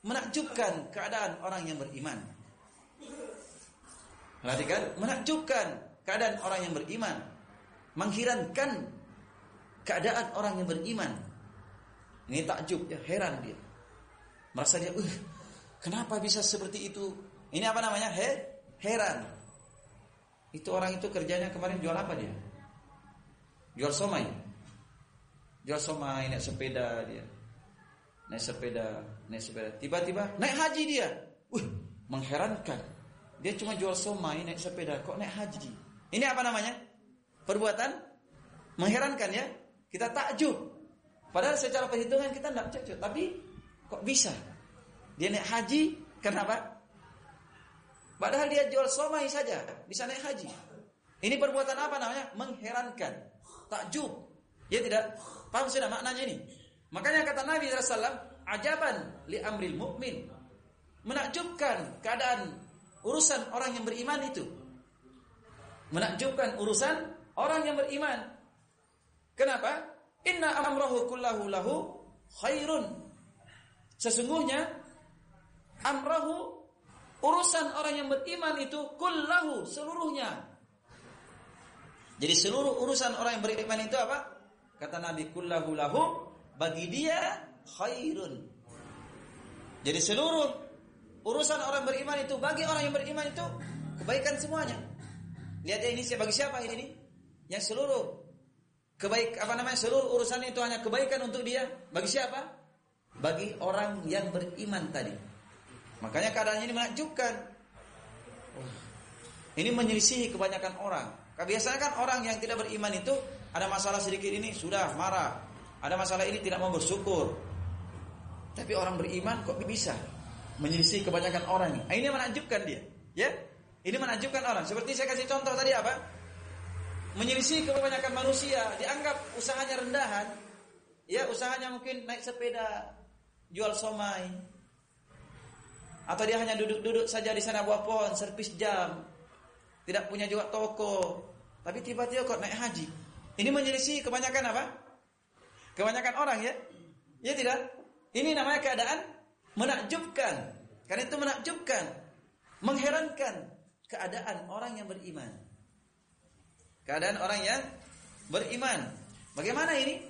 menakjubkan keadaan orang yang beriman. Perhatikan, menakjubkan keadaan orang yang beriman. Menghirankan keadaan orang yang beriman. Ini takjub ya, heran dia. Merasa dia, uh, kenapa bisa seperti itu? Ini apa namanya? He, heran. Itu orang itu kerjanya kemarin jual apa dia? Jual somai. Jual somai, naik sepeda dia naik sepeda, naik sepeda. Tiba-tiba naik haji dia. Wih, mengherankan. Dia cuma jual somai, naik sepeda, kok naik haji? Ini apa namanya? Perbuatan mengherankan ya. Kita takjub. Padahal secara perhitungan kita tidak cocok, tapi kok bisa? Dia naik haji, kenapa? Padahal dia jual somai saja, bisa naik haji. Ini perbuatan apa namanya? Mengherankan. Takjub. Ya tidak? Paham sudah maknanya ini? Makanya kata Nabi SAW, ajaban li amril mukmin. Menakjubkan keadaan urusan orang yang beriman itu. Menakjubkan urusan orang yang beriman. Kenapa? Inna amrahu kullahu lahu khairun. Sesungguhnya amrahu urusan orang yang beriman itu kullahu seluruhnya. Jadi seluruh urusan orang yang beriman itu apa? Kata Nabi kullahu lahu bagi dia khairun. Jadi seluruh urusan orang beriman itu bagi orang yang beriman itu kebaikan semuanya. Lihat ini bagi siapa ini? Yang seluruh kebaik apa namanya seluruh urusan itu hanya kebaikan untuk dia. Bagi siapa? Bagi orang yang beriman tadi. Makanya keadaannya ini menakjubkan. Ini menyelisihi kebanyakan orang. Biasanya kan orang yang tidak beriman itu ada masalah sedikit ini sudah marah. Ada masalah ini tidak mau bersyukur. Tapi orang beriman kok bisa menyelisih kebanyakan orang ini. Ini menakjubkan dia, ya. Ini menakjubkan orang. Seperti saya kasih contoh tadi apa? Menyelisih kebanyakan manusia, dianggap usahanya rendahan. Ya, usahanya mungkin naik sepeda, jual somai. Atau dia hanya duduk-duduk saja di sana buah pohon, servis jam. Tidak punya juga toko. Tapi tiba-tiba kok naik haji. Ini menyelisih kebanyakan apa? Kebanyakan orang ya. Ya tidak? Ini namanya keadaan menakjubkan. Karena itu menakjubkan, mengherankan keadaan orang yang beriman. Keadaan orang yang beriman. Bagaimana ini?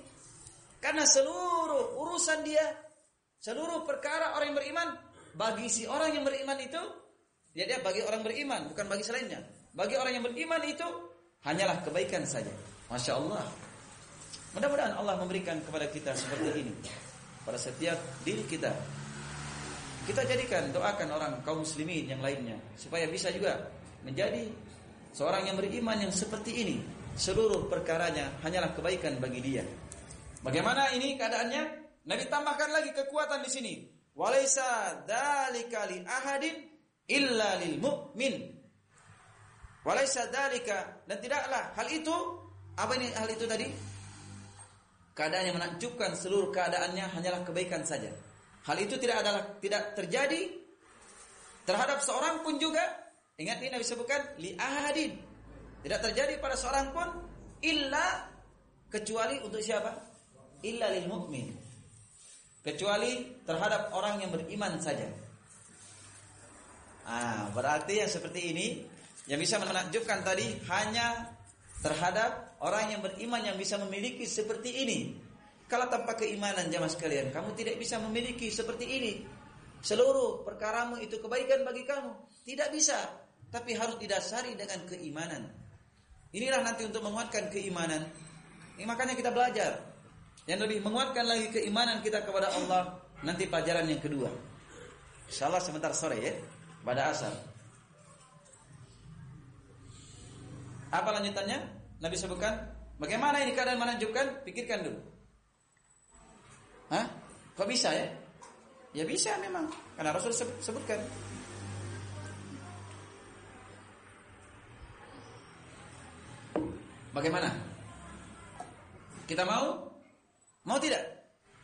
Karena seluruh urusan dia, seluruh perkara orang yang beriman bagi si orang yang beriman itu, dia dia bagi orang beriman, bukan bagi selainnya. Bagi orang yang beriman itu hanyalah kebaikan saja. Masya Allah. Mudah-mudahan Allah memberikan kepada kita seperti ini pada setiap diri kita. Kita jadikan doakan orang kaum muslimin yang lainnya supaya bisa juga menjadi seorang yang beriman yang seperti ini. Seluruh perkaranya hanyalah kebaikan bagi dia. Bagaimana ini keadaannya? Nabi tambahkan lagi kekuatan di sini. Walaisa dzalika li ahadin illa lil mu'min. Walaisa dzalika dan tidaklah hal itu apa ini hal itu tadi? Keadaan yang menakjubkan seluruh keadaannya hanyalah kebaikan saja. Hal itu tidak adalah tidak terjadi terhadap seorang pun juga. Ingat ini Nabi sebutkan li ahadin. Tidak terjadi pada seorang pun illa kecuali untuk siapa? Illa lil mu'min. Kecuali terhadap orang yang beriman saja. Ah, berarti yang seperti ini yang bisa menakjubkan tadi hanya terhadap orang yang beriman yang bisa memiliki seperti ini. Kalau tanpa keimanan jamaah sekalian, kamu tidak bisa memiliki seperti ini. Seluruh perkaramu itu kebaikan bagi kamu. Tidak bisa, tapi harus didasari dengan keimanan. Inilah nanti untuk menguatkan keimanan. Ini makanya kita belajar. Yang lebih menguatkan lagi keimanan kita kepada Allah nanti pelajaran yang kedua. Insyaallah sebentar sore ya, pada asar. Apa lanjutannya? Nabi sebutkan, bagaimana ini keadaan menunjukkan? Pikirkan dulu. Hah? Kok bisa ya? Ya bisa memang. Karena Rasul sebutkan. Bagaimana? Kita mau? Mau tidak?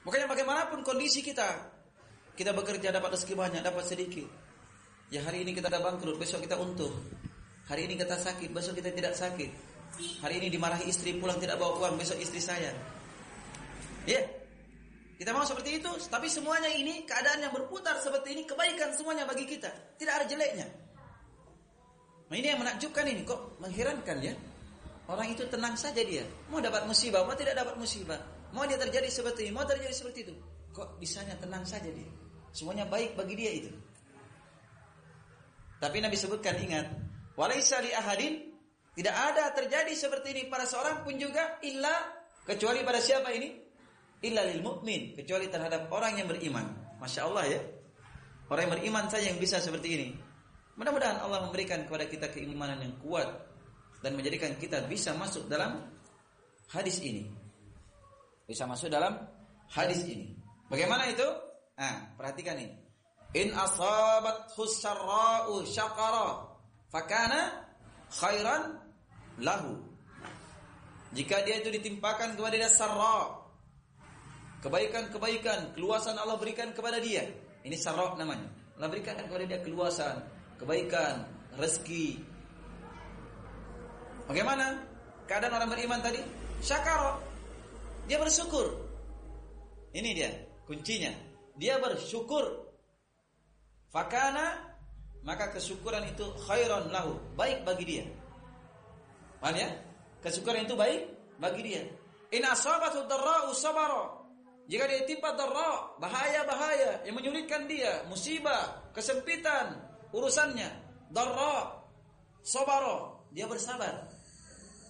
Makanya bagaimanapun kondisi kita. Kita bekerja dapat rezeki banyak, dapat sedikit. Ya hari ini kita ada bangkrut, besok kita untung. Hari ini kita sakit, besok kita tidak sakit. Hari ini dimarahi istri, pulang tidak bawa uang, besok istri saya. Ya, kita mau seperti itu, tapi semuanya ini keadaan yang berputar seperti ini kebaikan semuanya bagi kita, tidak ada jeleknya. Nah ini yang menakjubkan ini kok mengherankan ya. Orang itu tenang saja dia, mau dapat musibah, mau tidak dapat musibah, mau dia terjadi seperti ini, mau terjadi seperti itu. Kok bisanya tenang saja dia? Semuanya baik bagi dia itu. Tapi Nabi sebutkan ingat, walaisa li ahadin tidak ada terjadi seperti ini pada seorang pun juga illa kecuali pada siapa ini? illa lil mu'min kecuali terhadap orang yang beriman. Masya Allah ya. Orang yang beriman saja yang bisa seperti ini. Mudah-mudahan Allah memberikan kepada kita keimanan yang kuat dan menjadikan kita bisa masuk dalam hadis ini. Bisa masuk dalam hadis ini. Bagaimana itu? Nah, perhatikan ini. In asabat husarra'u syaqara fakana khairan lahu. Jika dia itu ditimpakan kepada dia sarra, Kebaikan-kebaikan, keluasan Allah berikan kepada dia. Ini sarok namanya. Allah berikan kepada dia keluasan, kebaikan, rezeki. Bagaimana keadaan orang beriman tadi? Syakar. Dia bersyukur. Ini dia kuncinya. Dia bersyukur. Fakana maka kesyukuran itu khairan lahu, baik bagi dia. Paham ya? Kesyukuran itu baik bagi dia. In asabatu darra'u sabara. Jika dia timpa darra, bahaya-bahaya yang menyulitkan dia, musibah, kesempitan urusannya, darra, sabara, dia bersabar.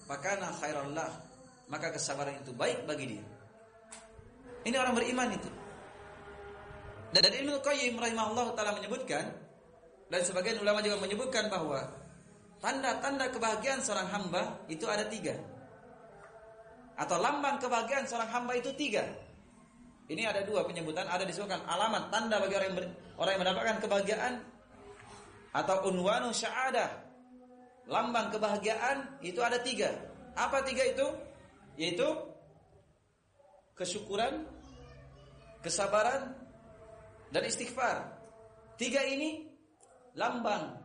Fakana khairallah. maka kesabaran itu baik bagi dia. Ini orang beriman itu. Dan dari Ibnu Qayyim rahimahullah taala menyebutkan dan sebagian ulama juga menyebutkan bahwa tanda-tanda kebahagiaan seorang hamba itu ada tiga. Atau lambang kebahagiaan seorang hamba itu tiga. Ini ada dua penyebutan, ada disebutkan alamat tanda bagi orang yang, orang yang mendapatkan kebahagiaan atau unwanu sya'adah. Lambang kebahagiaan itu ada tiga. Apa tiga itu? Yaitu kesyukuran, kesabaran, dan istighfar. Tiga ini lambang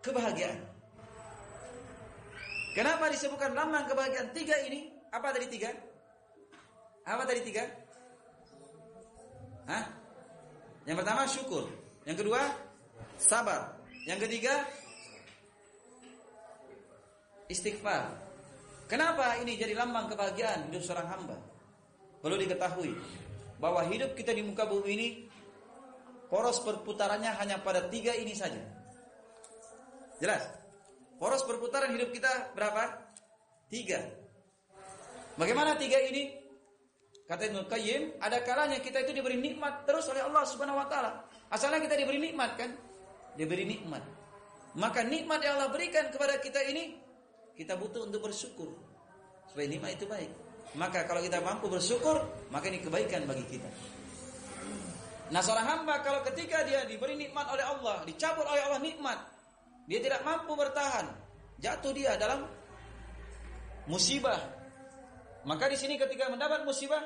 kebahagiaan. Kenapa disebutkan lambang kebahagiaan? Tiga ini apa tadi tiga? Apa tadi tiga? Hah? Yang pertama syukur, yang kedua sabar, yang ketiga istighfar. Kenapa ini jadi lambang kebahagiaan hidup seorang hamba? Perlu diketahui bahwa hidup kita di muka bumi ini Poros perputarannya hanya pada tiga ini saja. Jelas? Poros perputaran hidup kita berapa? Tiga. Bagaimana tiga ini? Kata Ibnu Qayyim, ada kalanya kita itu diberi nikmat terus oleh Allah Subhanahu wa taala. Asalnya kita diberi nikmat kan? Diberi nikmat. Maka nikmat yang Allah berikan kepada kita ini kita butuh untuk bersyukur. Supaya nikmat itu baik. Maka kalau kita mampu bersyukur, maka ini kebaikan bagi kita. Nah seorang hamba kalau ketika dia diberi nikmat oleh Allah, dicabut oleh Allah nikmat, dia tidak mampu bertahan, jatuh dia dalam musibah. Maka di sini ketika mendapat musibah,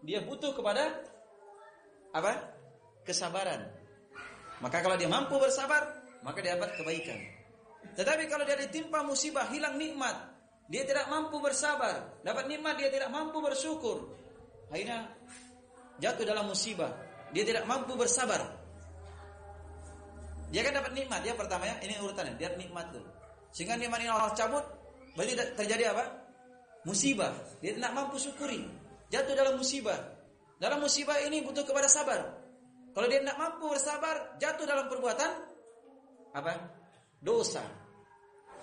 dia butuh kepada apa? Kesabaran. Maka kalau dia mampu bersabar, maka dia dapat kebaikan. Tetapi kalau dia ditimpa musibah, hilang nikmat, dia tidak mampu bersabar, dapat nikmat dia tidak mampu bersyukur. Akhirnya jatuh dalam musibah. Dia tidak mampu bersabar. Dia kan dapat nikmat ya pertama ya, ini urutannya, dia nikmat tuh. Sehingga nikmat ini Allah cabut, berarti terjadi apa? Musibah. Dia tidak mampu syukuri. Jatuh dalam musibah. Dalam musibah ini butuh kepada sabar. Kalau dia tidak mampu bersabar, jatuh dalam perbuatan apa? Dosa.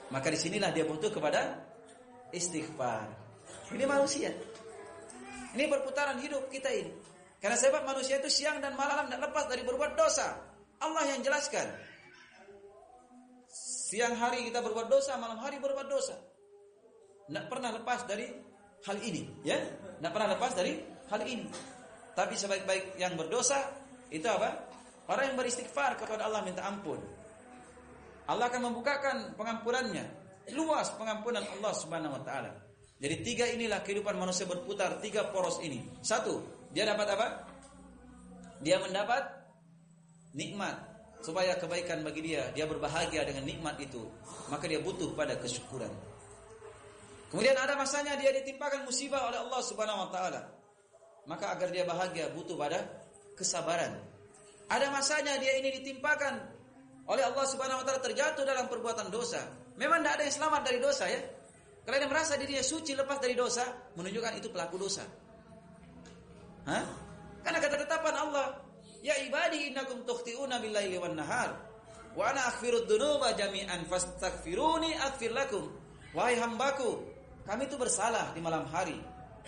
Maka di sinilah dia butuh kepada istighfar. Ini manusia. Ini perputaran hidup kita ini. Karena sebab manusia itu siang dan malam tidak lepas dari berbuat dosa. Allah yang jelaskan. Siang hari kita berbuat dosa, malam hari berbuat dosa. Tidak pernah lepas dari hal ini, ya? Tidak pernah lepas dari hal ini. Tapi sebaik-baik yang berdosa itu apa? Orang yang beristighfar kepada Allah minta ampun. Allah akan membukakan pengampunannya. Luas pengampunan Allah Subhanahu wa taala. Jadi tiga inilah kehidupan manusia berputar, tiga poros ini. Satu, dia dapat apa? Dia mendapat nikmat supaya kebaikan bagi dia, dia berbahagia dengan nikmat itu, maka dia butuh pada kesyukuran. Kemudian ada masanya dia ditimpakan musibah oleh Allah Subhanahu wa taala. Maka agar dia bahagia butuh pada kesabaran. Ada masanya dia ini ditimpakan oleh Allah Subhanahu wa taala terjatuh dalam perbuatan dosa. Memang tidak ada yang selamat dari dosa ya. Kalau dia merasa dirinya suci lepas dari dosa, menunjukkan itu pelaku dosa. Hah? Karena kata ketetapan Allah, ya ibadi innakum tukhti'una billaili wan nahar wa ana aghfirud dzunuba jami'an fastaghfiruni aghfir lakum. Wahai hambaku, kami itu bersalah di malam hari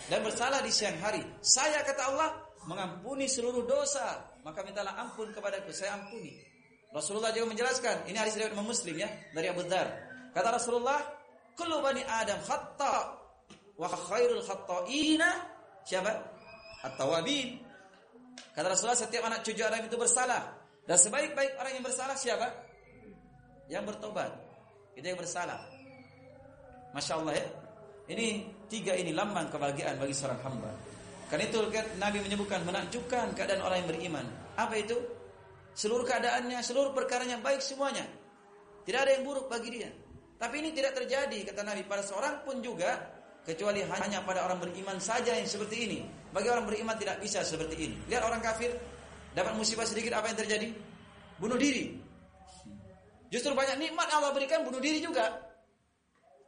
dan bersalah di siang hari. Saya kata Allah mengampuni seluruh dosa, maka mintalah ampun kepadaku, saya ampuni. Rasulullah juga menjelaskan, ini hadis riwayat Muslim ya dari Abu Dzar. Kata Rasulullah, "Kullu bani Adam khata wa khairul khata'ina" siapa? At-tawabin. Kata Rasulullah setiap anak cucu Adam itu bersalah. Dan sebaik-baik orang yang bersalah siapa? Yang bertobat. Itu yang bersalah. Masya Allah ya. Ini tiga ini lambang kebahagiaan bagi seorang hamba. Karena itu Nabi menyebutkan menakjubkan keadaan orang yang beriman. Apa itu? Seluruh keadaannya, seluruh perkaranya baik semuanya. Tidak ada yang buruk bagi dia. Tapi ini tidak terjadi kata Nabi pada seorang pun juga kecuali hanya pada orang beriman saja yang seperti ini. Bagi orang beriman tidak bisa seperti ini. Lihat orang kafir dapat musibah sedikit apa yang terjadi? Bunuh diri. Justru banyak nikmat Allah berikan bunuh diri juga.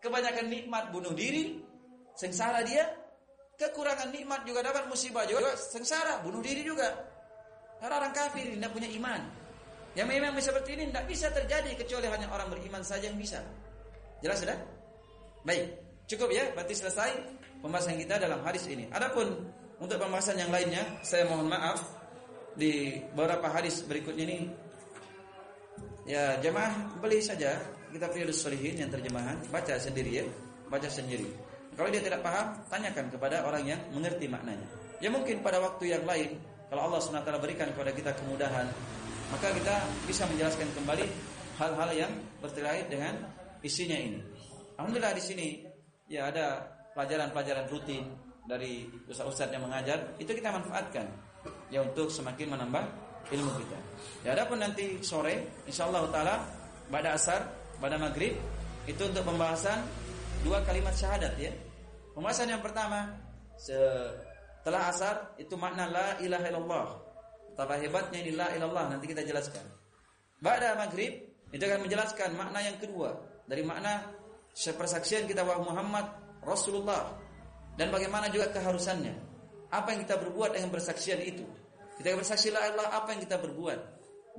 Kebanyakan nikmat bunuh diri, sengsara dia. Kekurangan nikmat juga dapat musibah juga sengsara, bunuh diri juga. Karena orang kafir tidak punya iman. Yang memang seperti ini tidak bisa terjadi kecuali hanya orang beriman saja yang bisa. Jelas sudah? Baik. Cukup ya, berarti selesai pembahasan kita dalam hadis ini. Adapun untuk pembahasan yang lainnya, saya mohon maaf di beberapa hadis berikutnya ini ya jemaah beli saja kita Riyadhus Shalihin yang terjemahan, baca sendiri ya, baca sendiri. Kalau dia tidak paham, tanyakan kepada orang yang mengerti maknanya. Ya mungkin pada waktu yang lain kalau Allah SWT berikan kepada kita kemudahan, maka kita bisa menjelaskan kembali hal-hal yang berkait dengan isinya ini. Alhamdulillah di sini ya ada pelajaran-pelajaran rutin dari ustaz-ustaz yang mengajar, itu kita manfaatkan ya untuk semakin menambah ilmu kita. Ya adapun nanti sore insyaallah taala pada asar, pada maghrib itu untuk pembahasan dua kalimat syahadat ya. Pembahasan yang pertama setelah asar itu makna la ilaha illallah. Betapa hebatnya ini la ilallah nanti kita jelaskan. Pada maghrib itu akan menjelaskan makna yang kedua dari makna persaksian kita bahwa Muhammad Rasulullah dan bagaimana juga keharusannya. Apa yang kita berbuat dengan bersaksian itu? Kita bersaksi la ilallah apa yang kita berbuat?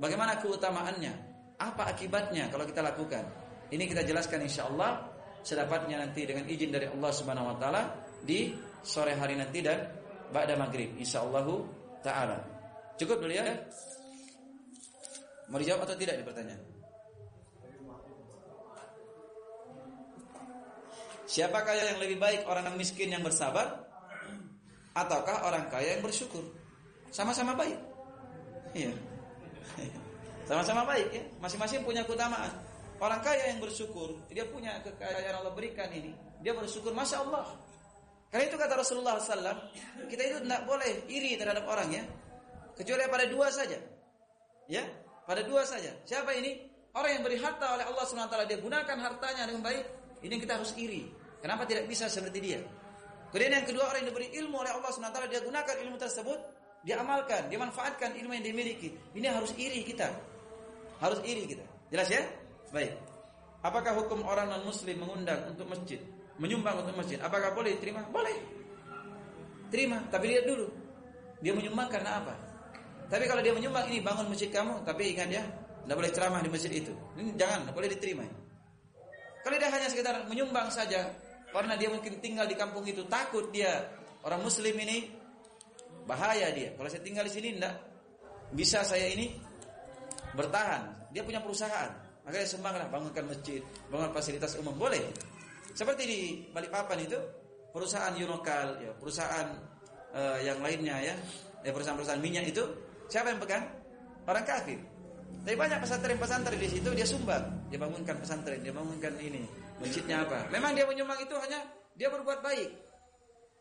Bagaimana keutamaannya? Apa akibatnya kalau kita lakukan? Ini kita jelaskan insya Allah sedapatnya nanti dengan izin dari Allah Subhanahu wa taala di sore hari nanti dan ba'da maghrib insyaallah taala. Cukup dulu ya. Mau dijawab atau tidak di pertanyaan? Siapakah yang lebih baik orang yang miskin yang bersabar ataukah orang kaya yang bersyukur? Sama-sama baik. Iya. Sama-sama baik ya. Masing-masing punya keutamaan. Orang kaya yang bersyukur, dia punya kekayaan Allah berikan ini. Dia bersyukur, masya Allah. Karena itu kata Rasulullah SAW, kita itu tidak boleh iri terhadap orang ya, kecuali pada dua saja. Ya, pada dua saja. Siapa ini? Orang yang beri harta oleh Allah SWT dia gunakan hartanya dengan baik. Ini kita harus iri. Kenapa tidak bisa seperti dia? Kemudian yang kedua orang yang diberi ilmu oleh Allah SWT dia gunakan ilmu tersebut, dia amalkan, dia manfaatkan ilmu yang dimiliki. Ini harus iri kita. Harus iri kita. Jelas ya? Baik. Apakah hukum orang non muslim mengundang untuk masjid, menyumbang untuk masjid? Apakah boleh diterima? Boleh. Terima, tapi lihat dulu. Dia menyumbang karena apa? Tapi kalau dia menyumbang ini bangun masjid kamu, tapi ingat ya, tidak boleh ceramah di masjid itu. Ini jangan, tidak boleh diterima. Kalau dia hanya sekedar menyumbang saja, karena dia mungkin tinggal di kampung itu takut dia orang muslim ini bahaya dia. Kalau saya tinggal di sini tidak bisa saya ini bertahan. Dia punya perusahaan. Makanya sumbanglah bangunkan masjid, bangun fasilitas umum boleh. Seperti di Balikpapan itu perusahaan Unokal, ya, perusahaan uh, yang lainnya ya, ya perusahaan-perusahaan minyak itu siapa yang pegang? Orang kafir. Tapi banyak pesantren-pesantren di situ dia sumbang, dia bangunkan pesantren, dia bangunkan ini, masjidnya apa. Memang dia menyumbang itu hanya dia berbuat baik.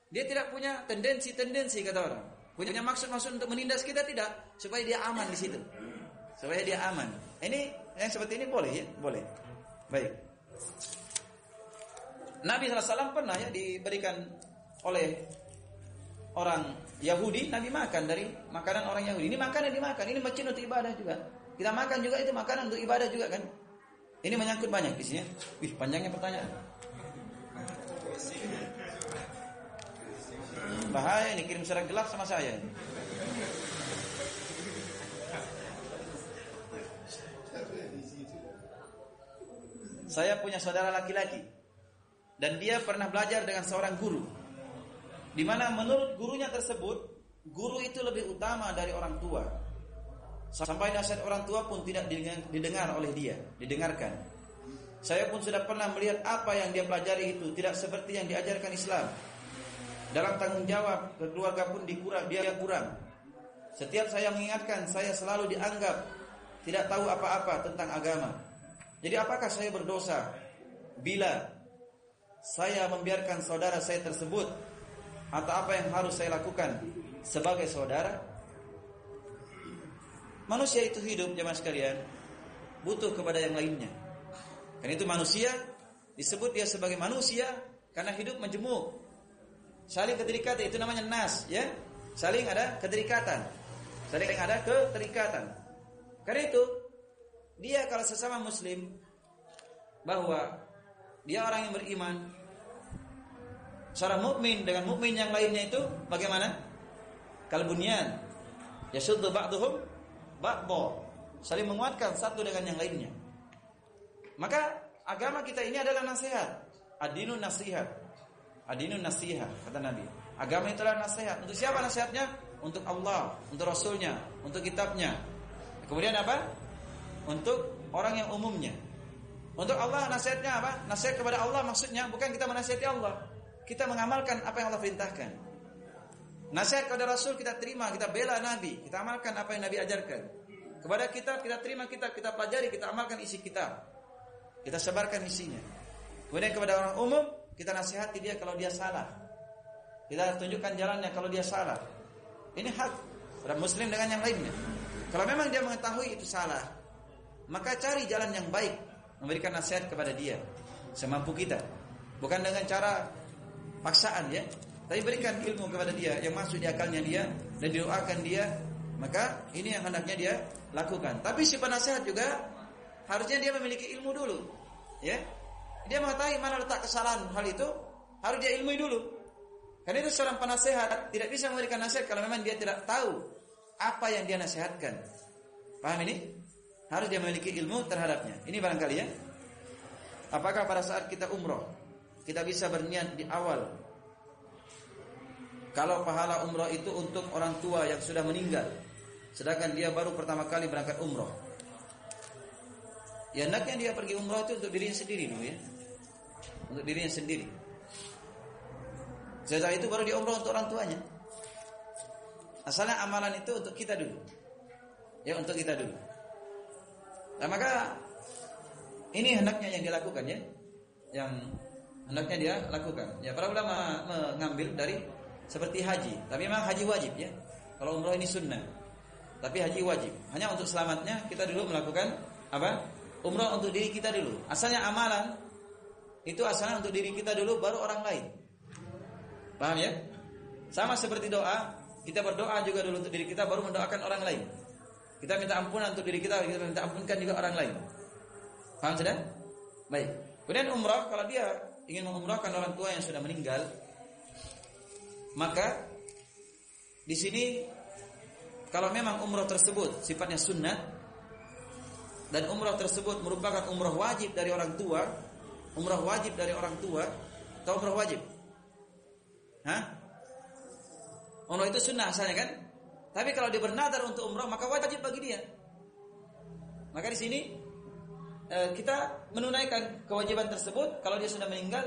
Dia tidak punya tendensi-tendensi kata orang. Punya maksud-maksud untuk menindas kita tidak, supaya dia aman di situ. Supaya dia aman. Ini yang seperti ini boleh ya? Boleh. Baik. Nabi SAW pernah ya diberikan oleh orang Yahudi, Nabi makan dari makanan orang Yahudi. Ini makanan dimakan, ini masjid untuk ibadah juga. Kita makan juga itu makanan untuk ibadah juga kan. Ini menyangkut banyak di sini. Wih, panjangnya pertanyaan. Bahaya ini kirim surat gelap sama saya. Saya punya saudara laki-laki dan dia pernah belajar dengan seorang guru. Di mana menurut gurunya tersebut, guru itu lebih utama dari orang tua. Sampai nasihat orang tua pun tidak didengar oleh dia, didengarkan. Saya pun sudah pernah melihat apa yang dia pelajari itu tidak seperti yang diajarkan Islam. Dalam tanggung jawab keluarga pun dikurang, dia kurang. Setiap saya mengingatkan, saya selalu dianggap tidak tahu apa-apa tentang agama. Jadi apakah saya berdosa bila saya membiarkan saudara saya tersebut atau apa yang harus saya lakukan sebagai saudara? Manusia itu hidup jemaah sekalian butuh kepada yang lainnya. Karena itu manusia disebut dia sebagai manusia karena hidup menjemuk. Saling keterikatan itu namanya nas, ya. Saling ada keterikatan. Saling ada keterikatan. Karena itu dia kalau sesama muslim bahwa dia orang yang beriman seorang mukmin dengan mukmin yang lainnya itu bagaimana? Kalbunyan yasuddu ba'dhum ba'dha saling menguatkan satu dengan yang lainnya. Maka agama kita ini adalah nasihat, adinu nasihat. Adinun nasihat kata Nabi. Agama itulah nasihat. Untuk siapa nasihatnya? Untuk Allah, untuk Rasulnya, untuk kitabnya. Kemudian apa? Untuk orang yang umumnya. Untuk Allah nasihatnya apa? Nasihat kepada Allah maksudnya bukan kita menasihati Allah. Kita mengamalkan apa yang Allah perintahkan. Nasihat kepada Rasul kita terima, kita bela Nabi, kita amalkan apa yang Nabi ajarkan. Kepada kitab kita terima kitab, kita pelajari, kita amalkan isi kitab. Kita sebarkan isinya. Kemudian kepada orang umum kita nasihati dia kalau dia salah. Kita tunjukkan jalannya kalau dia salah. Ini hak pada muslim dengan yang lainnya. Kalau memang dia mengetahui itu salah, maka cari jalan yang baik memberikan nasihat kepada dia semampu kita. Bukan dengan cara paksaan ya, tapi berikan ilmu kepada dia yang masuk di akalnya dia dan didoakan dia. Maka ini yang hendaknya dia lakukan. Tapi si penasehat juga harusnya dia memiliki ilmu dulu. Ya. Dia mengetahui mana letak kesalahan hal itu, harus dia ilmui dulu. Karena itu seorang penasehat tidak bisa memberikan nasihat kalau memang dia tidak tahu apa yang dia nasihatkan. Paham ini? Harus dia memiliki ilmu terhadapnya. Ini barangkali ya. Apakah pada saat kita umroh kita bisa berniat di awal kalau pahala umroh itu untuk orang tua yang sudah meninggal sedangkan dia baru pertama kali berangkat umroh. Ya hendaknya dia pergi umroh itu untuk dirinya sendiri dulu ya. Untuk dirinya sendiri. Setelah itu baru dia umroh untuk orang tuanya. Asalnya amalan itu untuk kita dulu. Ya untuk kita dulu. Nah maka ini hendaknya yang dilakukan ya. Yang hendaknya dia lakukan. Ya para ulama mengambil dari seperti haji, tapi memang haji wajib ya. Kalau umroh ini sunnah. Tapi haji wajib. Hanya untuk selamatnya kita dulu melakukan apa? Umroh untuk diri kita dulu. Asalnya amalan itu asalnya untuk diri kita dulu baru orang lain. Paham ya? Sama seperti doa, kita berdoa juga dulu untuk diri kita baru mendoakan orang lain. Kita minta ampunan untuk diri kita, kita minta ampunkan juga orang lain. Paham sudah? Baik. Kemudian umrah kalau dia ingin mengumrahkan orang tua yang sudah meninggal, maka di sini kalau memang umrah tersebut sifatnya sunnah dan umrah tersebut merupakan umrah wajib dari orang tua, umrah wajib dari orang tua atau umrah wajib? Hah? Umrah itu sunnah asalnya kan? Tapi kalau dia bernadar untuk umrah maka wajib bagi dia. Maka di sini eh, kita menunaikan kewajiban tersebut kalau dia sudah meninggal,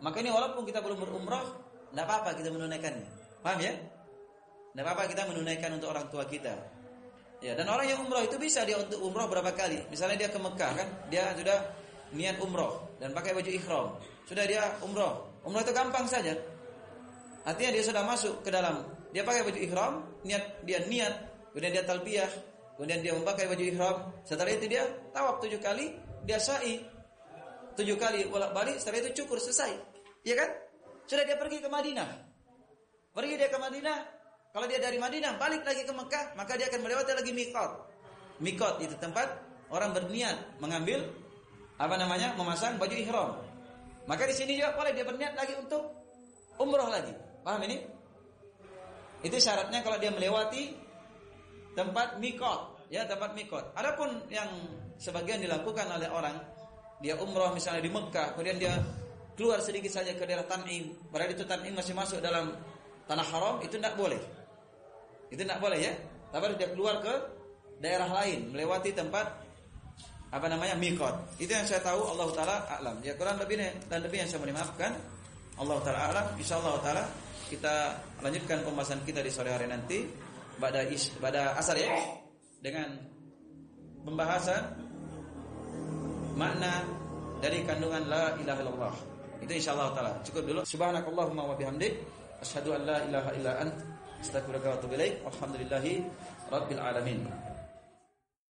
maka ini walaupun kita belum berumrah, tidak apa-apa kita menunaikannya. Paham ya? Tidak apa-apa kita menunaikan untuk orang tua kita. Ya, dan orang yang umrah itu bisa dia untuk umrah berapa kali. Misalnya dia ke Mekah kan, dia sudah niat umrah dan pakai baju ikhram. Sudah dia umrah. Umrah itu gampang saja. Artinya dia sudah masuk ke dalam dia pakai baju ihram, niat dia niat, kemudian dia talbiyah, kemudian dia memakai baju ihram. Setelah itu dia tawaf tujuh kali, dia sa'i tujuh kali bolak balik. Setelah itu cukur selesai, iya kan? Sudah dia pergi ke Madinah. Pergi dia ke Madinah. Kalau dia dari Madinah balik lagi ke Mekah, maka dia akan melewati lagi mikot. Mikot itu tempat orang berniat mengambil apa namanya memasang baju ihram. Maka di sini juga boleh dia berniat lagi untuk umroh lagi. Paham ini? Itu syaratnya kalau dia melewati tempat mikot, ya tempat mikot. Adapun yang sebagian dilakukan oleh orang, dia umroh misalnya di Mekah, kemudian dia keluar sedikit saja ke daerah Tanim, berarti itu Tanim masih masuk dalam tanah haram, itu tidak boleh. Itu tidak boleh ya. Tapi harus dia keluar ke daerah lain, melewati tempat apa namanya mikot. Itu yang saya tahu Allah taala alam. Ya kurang lebih dan lebih yang saya mohon maafkan. Allah taala alam. Insyaallah taala kita lanjutkan pembahasan kita di sore hari nanti pada is, pada asar ya dengan pembahasan makna dari kandungan la ilaha illallah. Itu insyaallah taala. Cukup dulu. Subhanakallahumma wa bihamdik asyhadu an la ilaha illa ant astaghfiruka wa atubu ilaik. Alhamdulillahi rabbil alamin.